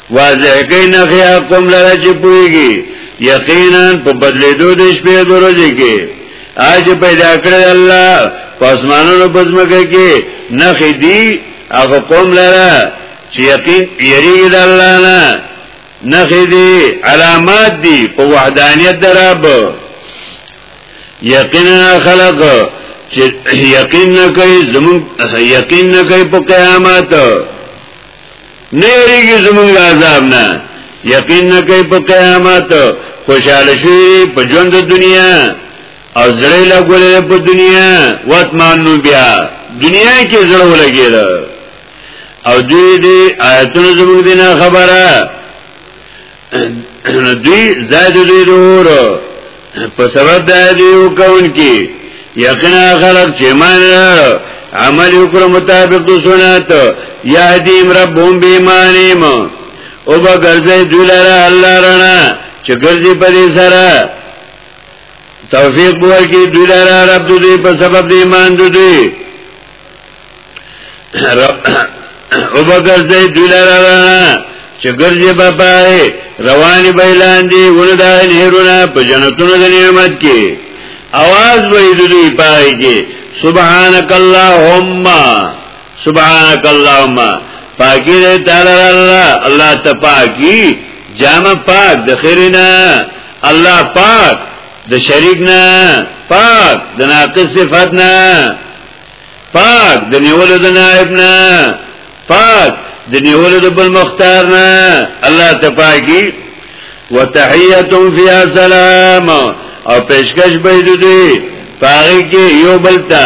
واضح کین نه کوم لره چې پويږي یقینا په بدلیدو د شپې دروځي کې اج پیدا کړی الله پاسمانونو بزمګه کې نه خېدی هغه قوم لره چې یقین یری د الله نه نخې دی علامات دی په وحدانیت دراب یقینا خلق چې یقین نه کوي زمون یقین نه کوي په قیامت نه یریږي زمون عذاب نه یقین نه کوي په قیامت خوشاله شي په ژوند دنیا او زړه لا ګولې په دنیا واتمانو بیا دنیا کې زړه ولګیږي او دوی دی آیتونو زمونږ دینا خبره دوی زائد دوی دور په سبب دا دیو کون کی یقینا خلق چه مان عمل وکړو مطابق د سنت یهدیم ربهم بیمانیم او به ګرځي دلاره الله رڼا چې ګرځي په دې سره توفیق ورکړي دلاره رب دې په سبب د ایمان دوی او بگرزی دوی لرارا چه گرزی بپای روانی بیلان دی اونو دا نهرونا پا جنتونو دا نعمت کی آواز بایدو دوی پای کی سبحانک اللہم سبحانک اللہم پاکی دی تعالی اللہ اللہ تا پاکی جامع پاک د خیرنا الله پاک د شریک نه پاک د ناقص صفات نه پاک د نیولو د نائب نه پاک د نیولو د بل مختار نه الله ته پاکي وتحیتم فی السلام او پیشکش به دوی پاره کې یو بلتا